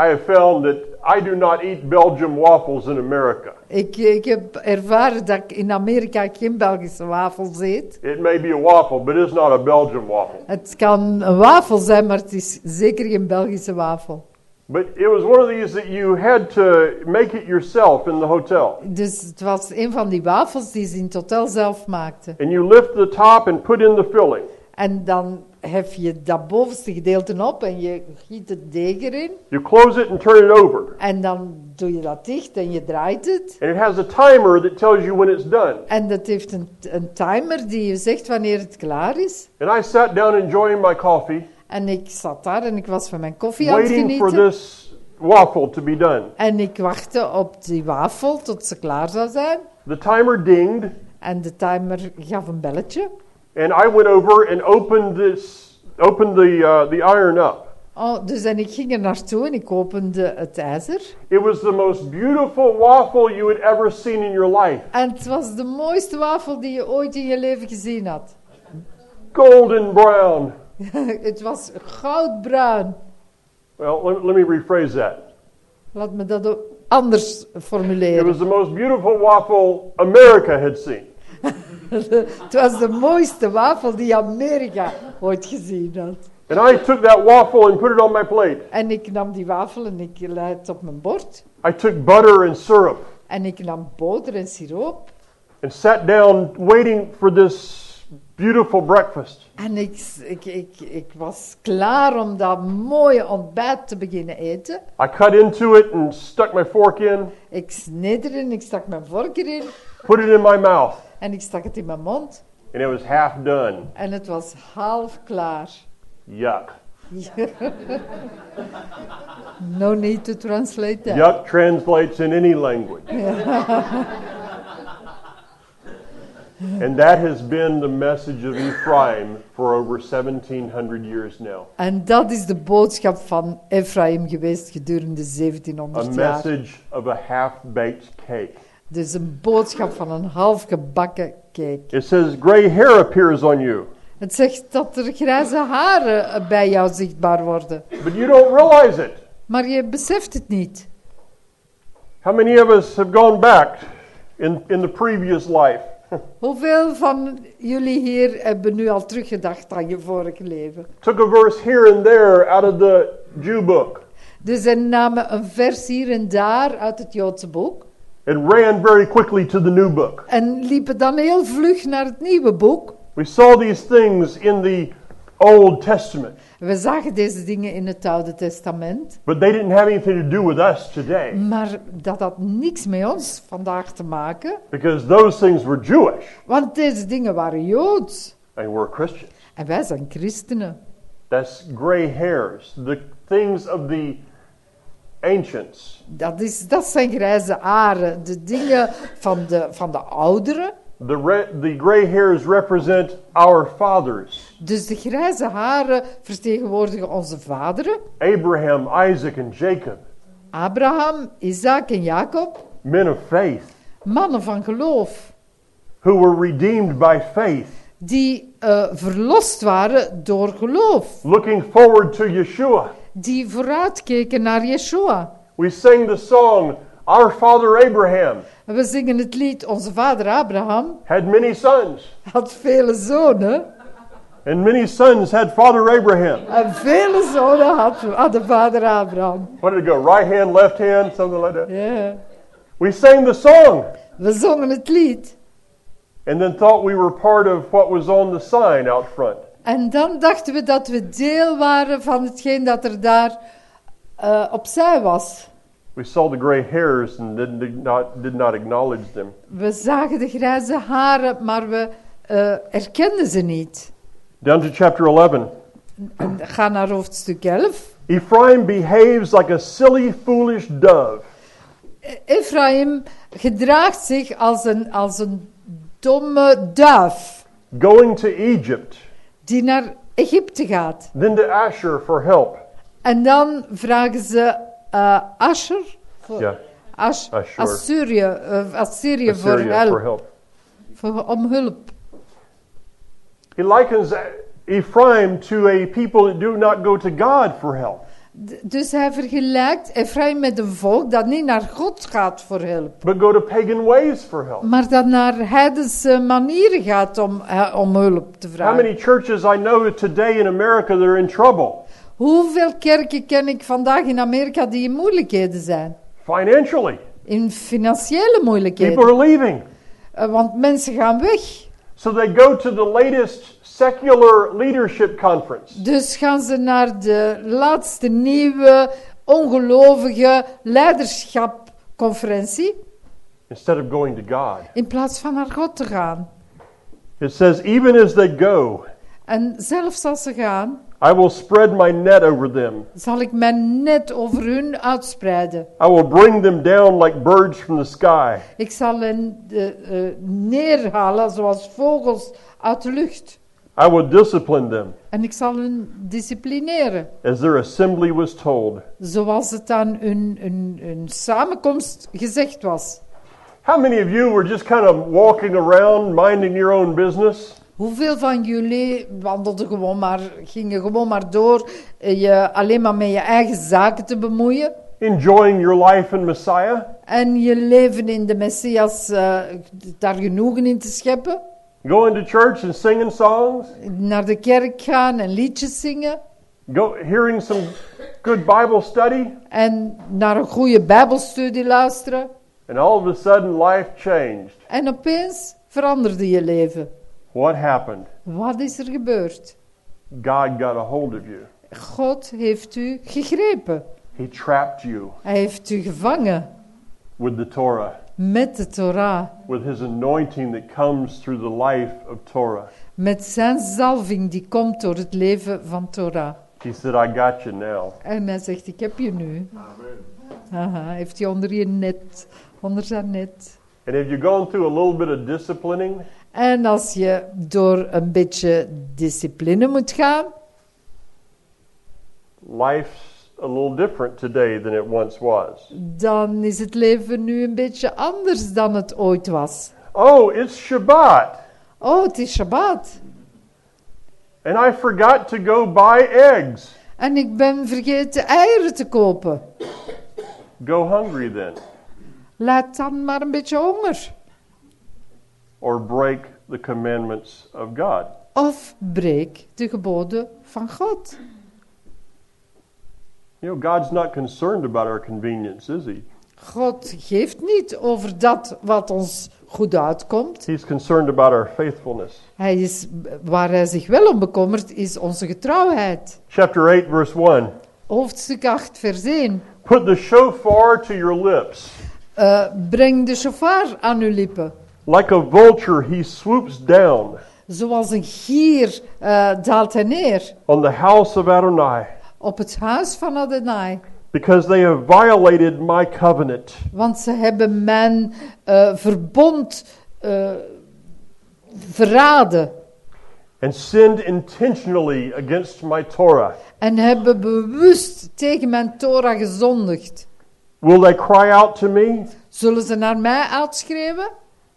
I have found that I do not eat Belgium waffles in America. Ik, ik heb ervaren dat ik in Amerika geen Belgische wafels eet. It may be a waffle, but it's not a Belgium waffle. Het kan een wafel zijn, maar het is zeker geen Belgische wafel. But it was one of these that you had to make it yourself in the hotel. Dus het was een van die wafels die ze in het hotel zelf maakten. And you lift the top and put in the filling. En dan hef je dat bovenste gedeelte op en je giet het deeg erin. You close it and turn it over. En dan doe je dat dicht en je draait het. And it has a timer that tells you when it's done. En dat heeft een, een timer die je zegt wanneer het klaar is. And I sat down enjoying my coffee, En ik zat daar en ik was van mijn koffie aan het waiting for genieten. this waffle to be done. En ik wachtte op die wafel tot ze klaar zou zijn. The timer dinged, En de timer gaf een belletje. And I went over and opened this, opened the uh, the iron up. Oh, dus en ik ging er naartoe en ik opende het ijzer. It was the most beautiful waffle you had ever seen in your life. En het was de mooiste wafel die je ooit in je leven gezien had. Golden brown. [LAUGHS] het was goudbruin. Well, let, let me rephrase that. Laat me dat anders It formuleren. was the most beautiful waffle America had seen. [LAUGHS] het was de mooiste wafel die Amerika ooit gezien had. And I took that waffle and put it on my plate. En ik nam die wafel en ik legde het op mijn bord. I took butter and syrup En ik nam boter en siroop. and sat down waiting for this beautiful breakfast. En ik, ik, ik, ik was klaar om dat mooie ontbijt te beginnen eten. I cut into it and stuck my fork in, Ik sneed erin, ik stak mijn vork erin put it in my mouth, en ik stak het in mijn mond. and it was half done. En het was half klaar. Yuck. [LAUGHS] no need to translate that. Yuck translates in any language. [LAUGHS] And that has been the message of Ephraim for over 1700 years now. En dat is de boodschap van Ephraim geweest gedurende A 1700 jaar. message of a half-baked cake. Dus een boodschap van een half gebakken cake. It says gray hair appears on you, Het zegt dat er grijze haren bij jou zichtbaar worden. but you don't realize it. Maar je beseft het niet. How many of us have gone back in, in the previous life? [LAUGHS] Hoeveel van jullie hier hebben nu al teruggedacht aan je vorige leven? Took a verse here and there out of the Jew book Dus ze namen een vers hier en daar uit het Joodse boek. And ran very quickly to the new book. En liepen dan heel vlug naar het nieuwe boek. We saw these things in the Old Testament, We zagen deze dingen in het Oude Testament. but they didn't have anything to do with us today Maar dat had niks met ons vandaag te maken. because those things were Jewish Want deze dingen waren Joods. and we're Christians. En wij zijn christenen. That's gray hairs, the things of the ancients. Dat, is, dat zijn grijze haren. De dingen van de, van de ouderen. The, re- the gray hairs represent our fathers Dus de grijze haren vertegenwoordigen onze vaderen. Abraham, Isaac, and Jacob, Abraham, Isaac en Jacob. men of faith, Mannen van geloof. who were redeemed by faith, Die eh, verlost waren door geloof. looking forward to Yeshua. Die vooruitkeken naar Yeshua. We sang the song, Our Father Abraham we zingen het lied Onze vader Abraham had many sons, had vele zonen. and many sons had Father Abraham. En vele zonen had, had de vader Abraham. What did it go? Right hand, left hand, something like that. Ja. We sang the song We zongen het lied. and then thought we were part of what was on the sign out front. En dan dachten we dat we deel waren van hetgeen dat er daar eh, opzij was. We saw the gray hairs and did, not, did not acknowledge them. We zagen de grijze haren, maar we eh, erkenden ze niet. Down to chapter 11. En ga naar hoofdstuk 11. Ephraim behaves like a silly, foolish dove. E- Ephraim gedraagt zich als een, als een domme duif going to Egypt, die naar Egypte gaat. then to Asher for help. En dan vragen ze eh Asher, voor, Yeah, Ash- Ashur. Assyrië, eh, Assyrië voor help, for help. voor- om hulp. He likens Ephraim to a people that do not go to God for help, Dus hij vergelijkt Ephraim met een volk dat niet naar God gaat voor hulp, but go to pagan ways for help. maar dat naar heidense manieren gaat om, eh, om hulp te How vragen. many churches I know today in America that are in trouble Hoeveel kerken ken ik vandaag in Amerika die in moeilijkheden zijn? financially? In financiële People moeilijkheden. are leaving. Eh, want mensen gaan weg. So they go to the latest secular leadership conference. Dus gaan ze naar de laatste nieuwe ongelovige leiderschapconferentie instead of going to God. in plaats van naar God te gaan. It says, even as they go, En zelfs als ze gaan, I will spread my net over them. zal ik mijn net over hun uitspreiden. I will bring them down like birds from the sky. Ik zal hen eh, eh, neerhalen zoals vogels uit de lucht. I will discipline them, En ik zal hen disciplineren. as their assembly was told. Zoals het aan hun, hun, hun samenkomst gezegd was. How many of you were just kind of walking around, minding your own business? Hoeveel van jullie wandelden gewoon maar, gingen gewoon maar door eh, je alleen maar met je eigen zaken te bemoeien? Enjoying your life in Messiah? En je leven in de Messias eh, daar genoegen in te scheppen? Going to church and singing songs? Naar de kerk gaan en liedjes zingen? Go, hearing some good Bible study? En naar een goede Bijbelstudie luisteren? And all of a sudden, life changed. En opeens veranderde je leven. What happened? Wat is er gebeurd? God got a hold of you. God heeft u gegrepen. He trapped you Hij heeft u gevangen with the Torah, met de Torah. with His anointing that comes through the life of Torah. Met zijn zalving die komt door het leven van Torah. He said, I got you now. En hij zegt, ik heb je nu. Haha, heeft hij onder je net, onder zijn net. And have you gone through a little bit of disciplining? En als je door een beetje discipline moet gaan, life's a little different today than it once was. dan is het leven nu een beetje anders dan het ooit was. Oh, it's Shabbat, Oh, het is Shabbat. and I forgot to go buy eggs. En ik ben vergeten eieren te kopen. Go hungry then, Laat dan maar een beetje honger. Or break the commandments of God. Of breek de geboden van God. You know, God's not concerned about our convenience, is He? God geeft niet over dat wat ons goed uitkomt. He's concerned about our faithfulness. Hij is, waar hij zich wel om bekommert, is onze getrouwheid. Chapter 8, verse 1. Hoofdstuk 8, vers 1. Put the shofar to your lips. Eh, breng de shofar aan uw lippen. Like a vulture, he swoops down Zoals een gier eh, daalt hij neer on the house of Adonai, op het huis van Adonai. because they have violated my covenant. Want ze hebben mijn eh, verbond eh, verraden. and sinned intentionally against my Torah. En hebben bewust tegen mijn Torah gezondigd. Will they cry out to me? Zullen ze naar mij uitschreeuwen?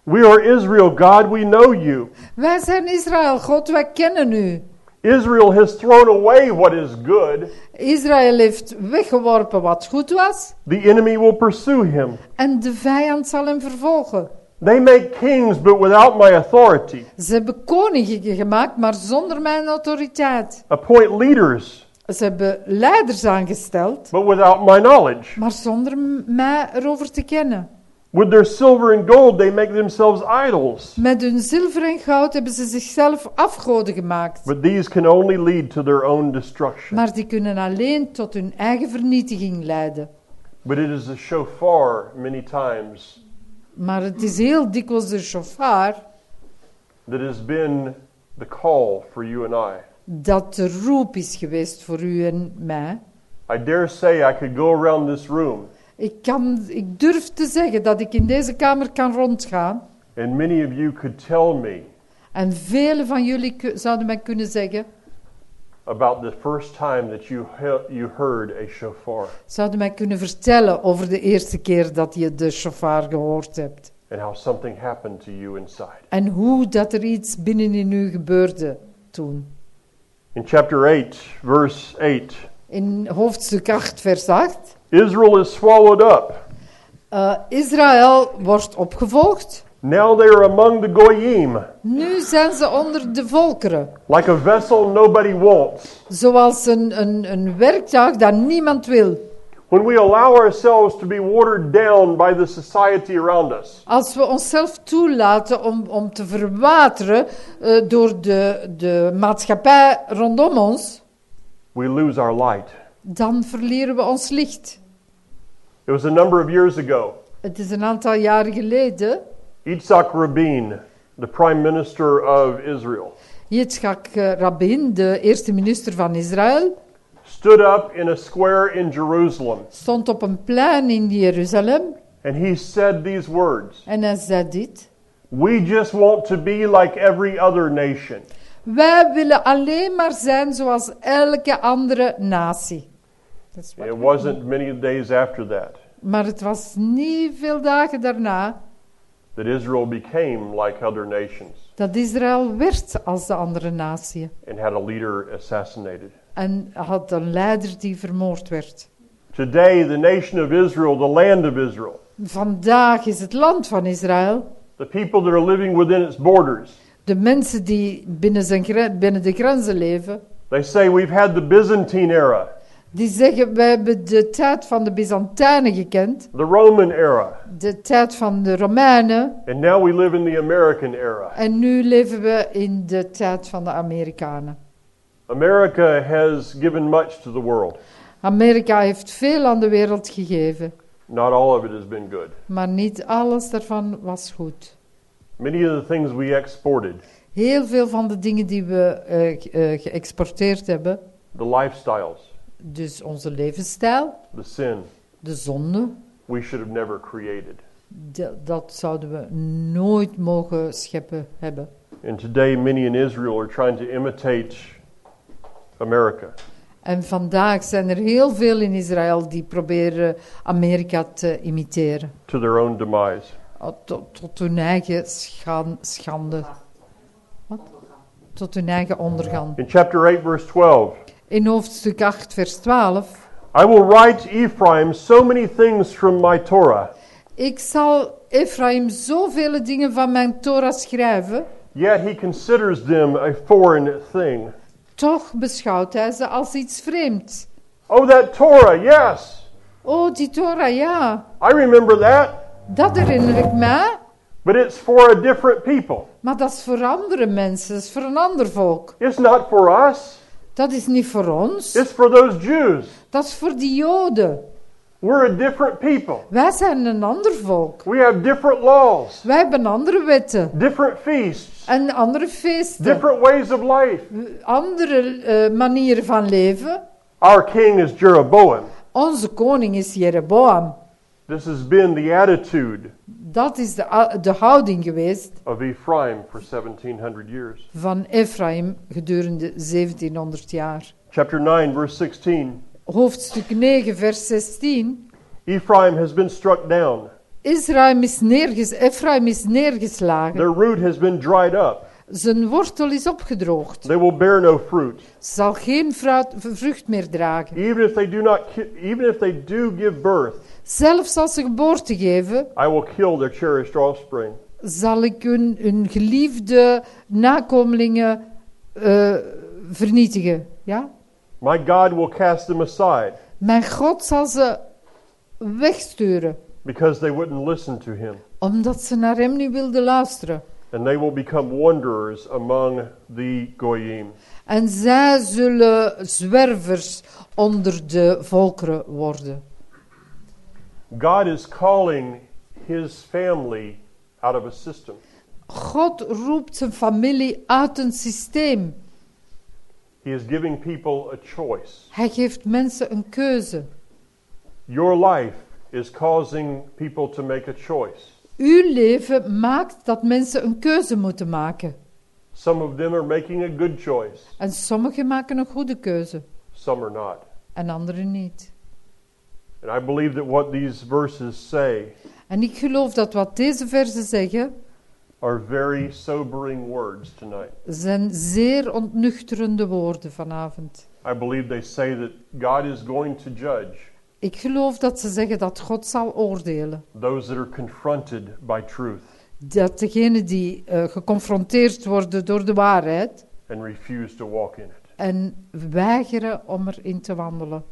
We are Israel, God, we know you. Wij zijn Israël, God, wij kennen u. Israel has thrown away what is good. Israël heeft weggeworpen wat goed was. The enemy will pursue him. En de vijand zal hem vervolgen. They make kings, but without my authority. Ze hebben koningen gemaakt, maar zonder mijn autoriteit. Appoint leaders, Ze hebben leiders aangesteld, but without my knowledge. maar zonder mij erover te kennen. With their silver and gold, they make themselves idols. Met hun zilver en goud hebben ze zichzelf afgoden gemaakt. But these can only lead to their own destruction. Maar die kunnen alleen tot hun eigen vernietiging leiden. But it is the shofar, many times, Maar het is heel dikwijls de shofar that has been the call for you and I. dat de roep is geweest voor u en mij. I dare say I could go around this room, Ik, kan, ik durf te zeggen dat ik in deze kamer kan rondgaan. and many of you could tell me En velen van jullie zouden mij kunnen zeggen, about the first time that you you heard a shofar zouden mij kunnen vertellen over de eerste keer dat je de shofar gehoord hebt. and how something happened to you inside. En hoe dat er iets binnenin u gebeurde toen. In chapter 8, verse 8, In hoofdstuk 8, vers 8. Israel is swallowed up. eh, Israël wordt opgevolgd. Now they are among the goyim, Nu zijn ze onder de volkeren. like a vessel nobody wants. Zoals een, een, een werktuig dat niemand wil. When we allow ourselves to be watered down by the society around us, Als we onszelf toelaten om, om te verwateren eh, door de, de maatschappij rondom ons, we lose our light. dan verliezen we ons licht. It was a number of years ago. Het is een aantal jaren geleden. Yitzhak Rabin, the prime minister of Israel, Yitzhak eh, Rabin, de eerste minister van Israël, stood up in a square in Jerusalem stond op een plein in Jeruzalem and he said these words en hij zei dit. We just want to be like every other nation. Wij willen alleen maar zijn zoals elke andere natie. Dat is wat It wasn't many days after that Maar het was niet veel dagen daarna that Israel became like other nations dat Israël werd als de andere natie. and had a leader assassinated. En had een leider die vermoord werd. Today, the nation of Israel, the land of Israel, Vandaag is het land van Israël. the people that are living within its borders, De mensen die binnen, zijn, gre- binnen de grenzen leven. they say we've had the Byzantine era, Die zeggen, wij hebben de tijd van de Byzantijnen gekend. the Roman era, De tijd van de Romeinen. and now we live in the American era. En nu leven we in de tijd van de Amerikanen. America has given much to the world. Amerika heeft veel aan de wereld gegeven. Not all of it has been good. Maar niet alles daarvan was goed. Many of the things we exported, Heel veel van de dingen die we ge- eh, geëxporteerd hebben. the lifestyles, Dus onze levensstijl, the sin, de zonde. we should have never created. Dat, dat zouden we nooit mogen scheppen hebben. And today, many in Israel are trying to imitate America. En vandaag zijn er heel veel in Israël die proberen Amerika te imiteren. to their own demise. Oh, Tot, tot hun eigen schan- schande. Wat? Tot hun eigen ondergang. In chapter 8, verse 12, In hoofdstuk 8, vers 12. I will write Ephraim so many things from my Torah, Ik zal Ephraim zoveel dingen van mijn Torah schrijven. yet he considers them a foreign thing. Toch beschouwt hij ze als iets vreemds. Oh, that Torah, yes, Oh, die Torah, ja. I remember that, Dat herinner ik me. but it's for a different people. Maar dat is voor andere mensen. Dat is voor een ander volk. It's not for us, Dat is niet voor ons. it's for those Jews. Dat is voor die Joden. We're a different people. Wij zijn een ander volk. We have different laws, Wij hebben andere wetten. different feasts, En andere feesten. different ways of life. Andere eh, manieren van leven. Our king is Jeroboam. Onze koning is Jeroboam. This has been the attitude Dat is de, de houding geweest of Ephraim for 1700 years. van Ephraim gedurende 1700 jaar. Chapter 9, verse 16. Hoofdstuk 9, vers 16. Ephraim has been struck down, Israël is neerges, Ephraim is neergeslagen. their root has been dried up. Zijn wortel is opgedroogd. They will bear no fruit. Zal geen fruit- vrucht meer dragen. Even if they do not even if they do give birth, Zelfs als ze geboorte geven, I will kill their cherished offspring. zal ik hun, hun geliefde nakomelingen eh, vernietigen. Ja? My God will cast them aside Mijn God zal ze wegsturen, because they wouldn't listen to him. omdat ze naar hem niet wilden luisteren. And they will become wanderers among the goyim. En zij zullen zwervers onder de volkeren worden. God is calling his family out of a system. God roept zijn familie uit een systeem. He is giving people a choice. Hij geeft mensen een keuze. Your life is causing people to make a choice. Uw leven maakt dat mensen een keuze moeten maken. Some of them are making a good choice, En sommigen maken een goede keuze some are not. en anderen niet. And I believe that what these verses say En ik geloof dat wat deze versen zeggen, are very sobering words tonight. zijn zeer ontnuchterende woorden vanavond. I believe they say that God is going to judge Ik geloof dat ze zeggen dat God zal oordelen. those that are confronted by truth Dat degenen die eh, geconfronteerd worden door de waarheid and refuse to walk in it. en weigeren om erin te wandelen.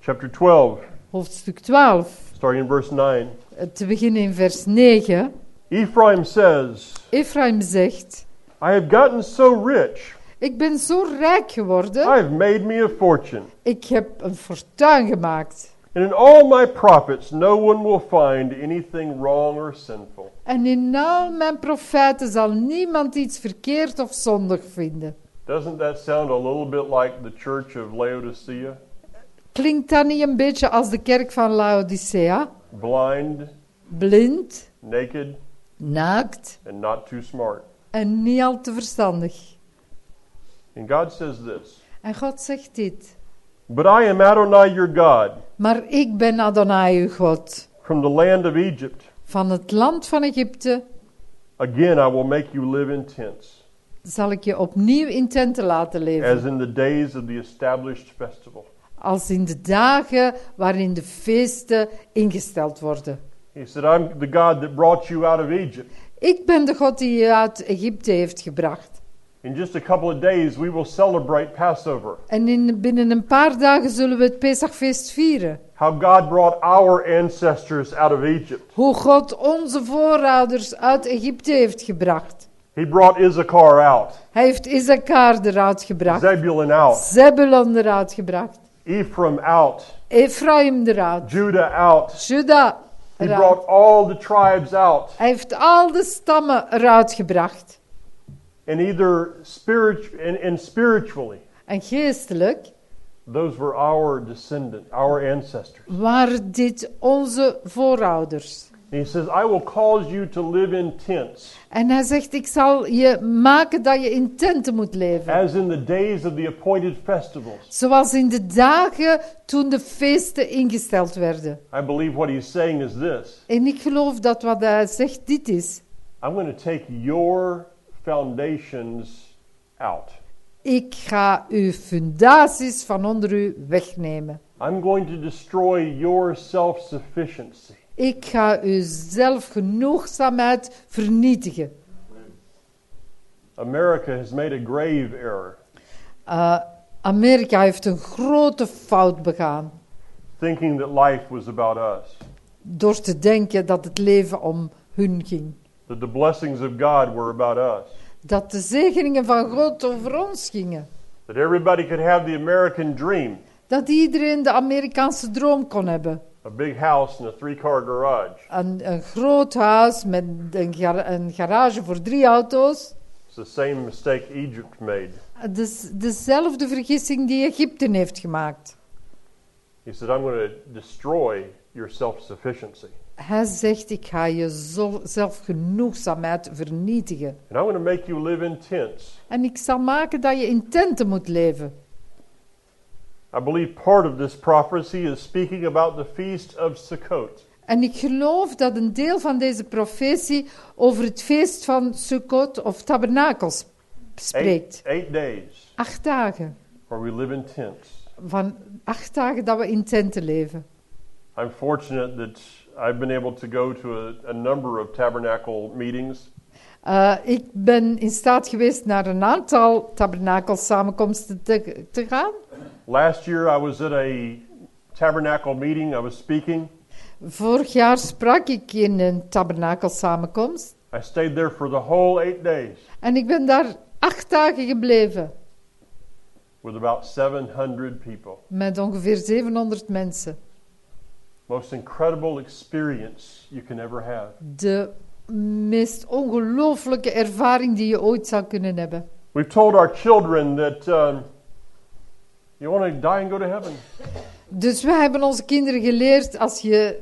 Chapter 12, Hoofdstuk 12, starting in verse 9. eh, te beginnen in vers 9. Ephraim says, Ephraim zegt, I have gotten so rich, ik ben zo rijk geworden, I have made me a fortune. ik heb een fortuin gemaakt. And in all my profits, no one will find anything wrong or sinful. En in al mijn profijten zal niemand iets verkeerd of zondig vinden. Doesn't that sound a little bit like the church of Laodicea? Klinkt dat niet een beetje als de kerk van Laodicea? Blind, Blind, naked, naakt and not too smart. en niet al te verstandig. And God says this En God zegt dit. But I am Adonai your God, Maar ik ben Adonai uw God. from the land of Egypt. Van het land van Egypte Again, I will make you live in tents, zal ik je opnieuw in tenten laten as leven. in the days of the established festival. Als in de dagen waarin de feesten ingesteld worden. He said, I'm the God that brought you out of Egypt. Ik ben de God die je uit Egypte heeft gebracht. In just a couple of days, we will celebrate Passover. En in, binnen een paar dagen zullen we het Pesachfeest vieren. How God brought our ancestors out of Egypt. Hoe God onze voorouders uit Egypte heeft gebracht. He brought Issachar out, Hij heeft Issachar eruit gebracht. Zebulun out, Zebulon eruit gebracht. Ephraim out, Ephraim eruit. Judah out. Juda He eruit. brought all the tribes out. Hij heeft al de stammen eruit gebracht. And either spirit and, and spiritually, En geestelijk those were our descendants, our ancestors. waren dit onze voorouders. And he says, I will cause you to live in tents, En hij zegt, ik zal je maken dat je in tenten moet leven. as in the days of the appointed festivals. Zoals in de dagen toen de feesten ingesteld werden. I believe what he's saying is this En ik geloof dat wat hij zegt dit is. I'm going to take your foundations out. Ik ga uw fundaties van onder u wegnemen. I'm going to destroy your self sufficiency. Ik ga uw zelfgenoegzaamheid vernietigen. America has made a grave error Uh, Amerika heeft een grote fout begaan. thinking that life was about us, Door te denken dat het leven om hun ging. That the blessings of God were about us, Dat de zegeningen van God over ons gingen. that everybody could have the American dream Dat iedereen de Amerikaanse droom kon hebben. a big house and a three car garage. Een, een groot huis met een, gar- een garage voor drie auto's. It's the same mistake Egypt made. Dus dezelfde vergissing die Egypte heeft gemaakt. He said, I'm going to destroy your self sufficiency. Hij zegt, ik ga je zo- zelfgenoegzaamheid vernietigen. And I'm going to make you live in tents. En ik zal maken dat je in tenten moet leven. I believe part of this prophecy is speaking about the feast of Sukkot. En ik geloof dat een deel van deze profetie over het feest van Sukkot of Tabernakels spreekt. Eight, eight days Acht dagen. where we live in tents. Van acht dagen dat we in tenten leven. I'm fortunate that I've been able to go to a, a number of tabernacle meetings. Uh, ik ben in staat geweest naar een aantal tabernakels samenkomsten te, te gaan. Last year, I was at a tabernacle meeting. I was speaking. Vorig jaar sprak ik in een tabernakelsamenkomst. I stayed there for the whole eight days En ik ben daar acht dagen gebleven. with about 700 people. Met ongeveer 700 mensen. Most incredible experience you can ever have. De meest ongelooflijke ervaring die je ooit zou kunnen hebben. We've told our children that um, you want to die and go to heaven. Dus wij hebben onze kinderen geleerd, als je,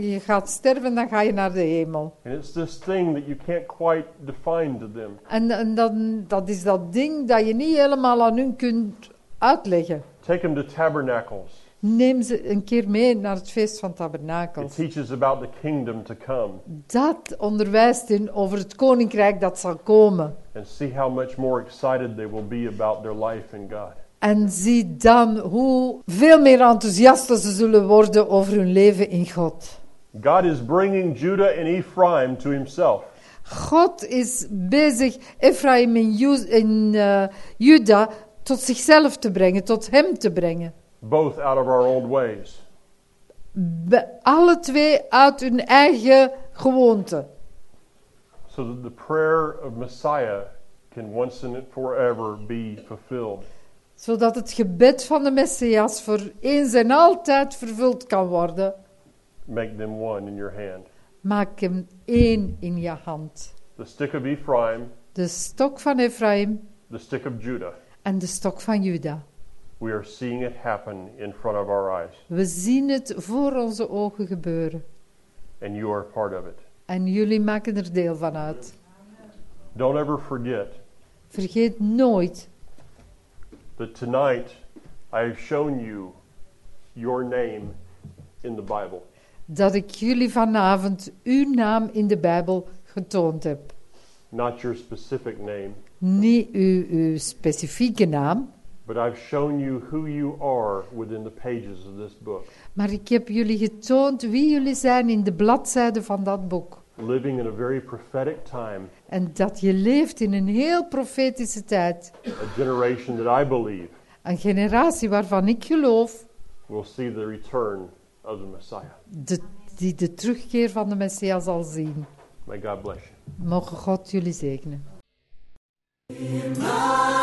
je gaat sterven, dan ga je naar de hemel. And it's this thing that you can't quite define to them. En, en dan, dat is dat ding dat je niet helemaal aan hun kunt uitleggen. Take them to tabernacles. Neem ze een keer mee naar het feest van It tabernakels. teaches about the kingdom to come Dat onderwijst hen over het koninkrijk dat zal komen. and see how much more excited they will be about their life in God. En zie dan hoe veel meer enthousiaster ze zullen worden over hun leven in God. God is bringing Judah and Ephraim to himself. God is bezig Ephraim en Ju- en, eh, Juda tot zichzelf te brengen, tot hem te brengen. Both out of our old ways. Be- alle twee uit hun eigen gewoonte. so that the prayer of Messiah can once and forever be fulfilled. Zodat het gebed van de Messias voor eens en altijd vervuld kan worden. Make them one in your hand. Maak hem één in je hand. The stick of Ephraim, De stok van Ephraim the stick of Judah. en de stok van Juda. We are seeing it happen in front of our eyes, We zien het voor onze ogen gebeuren. and you are part of it. En jullie maken er deel van uit. Don't ever forget Vergeet nooit that tonight I have shown you your name in the Bible. dat ik jullie vanavond uw naam in de Bijbel getoond heb. Not your specific name, Niet uw, uw specifieke naam, But I've shown you who you are within the pages of this book. Maar ik heb jullie getoond wie jullie zijn in de bladzijden van dat boek. Living in a very prophetic time. En dat je leeft in een heel profetische tijd. A generation that I believe. Een generatie waarvan ik geloof. Will see the return of the Messiah. De, die de terugkeer van de Messias zal zien. May God bless you. Mogen God jullie zegenen. Emmanuel.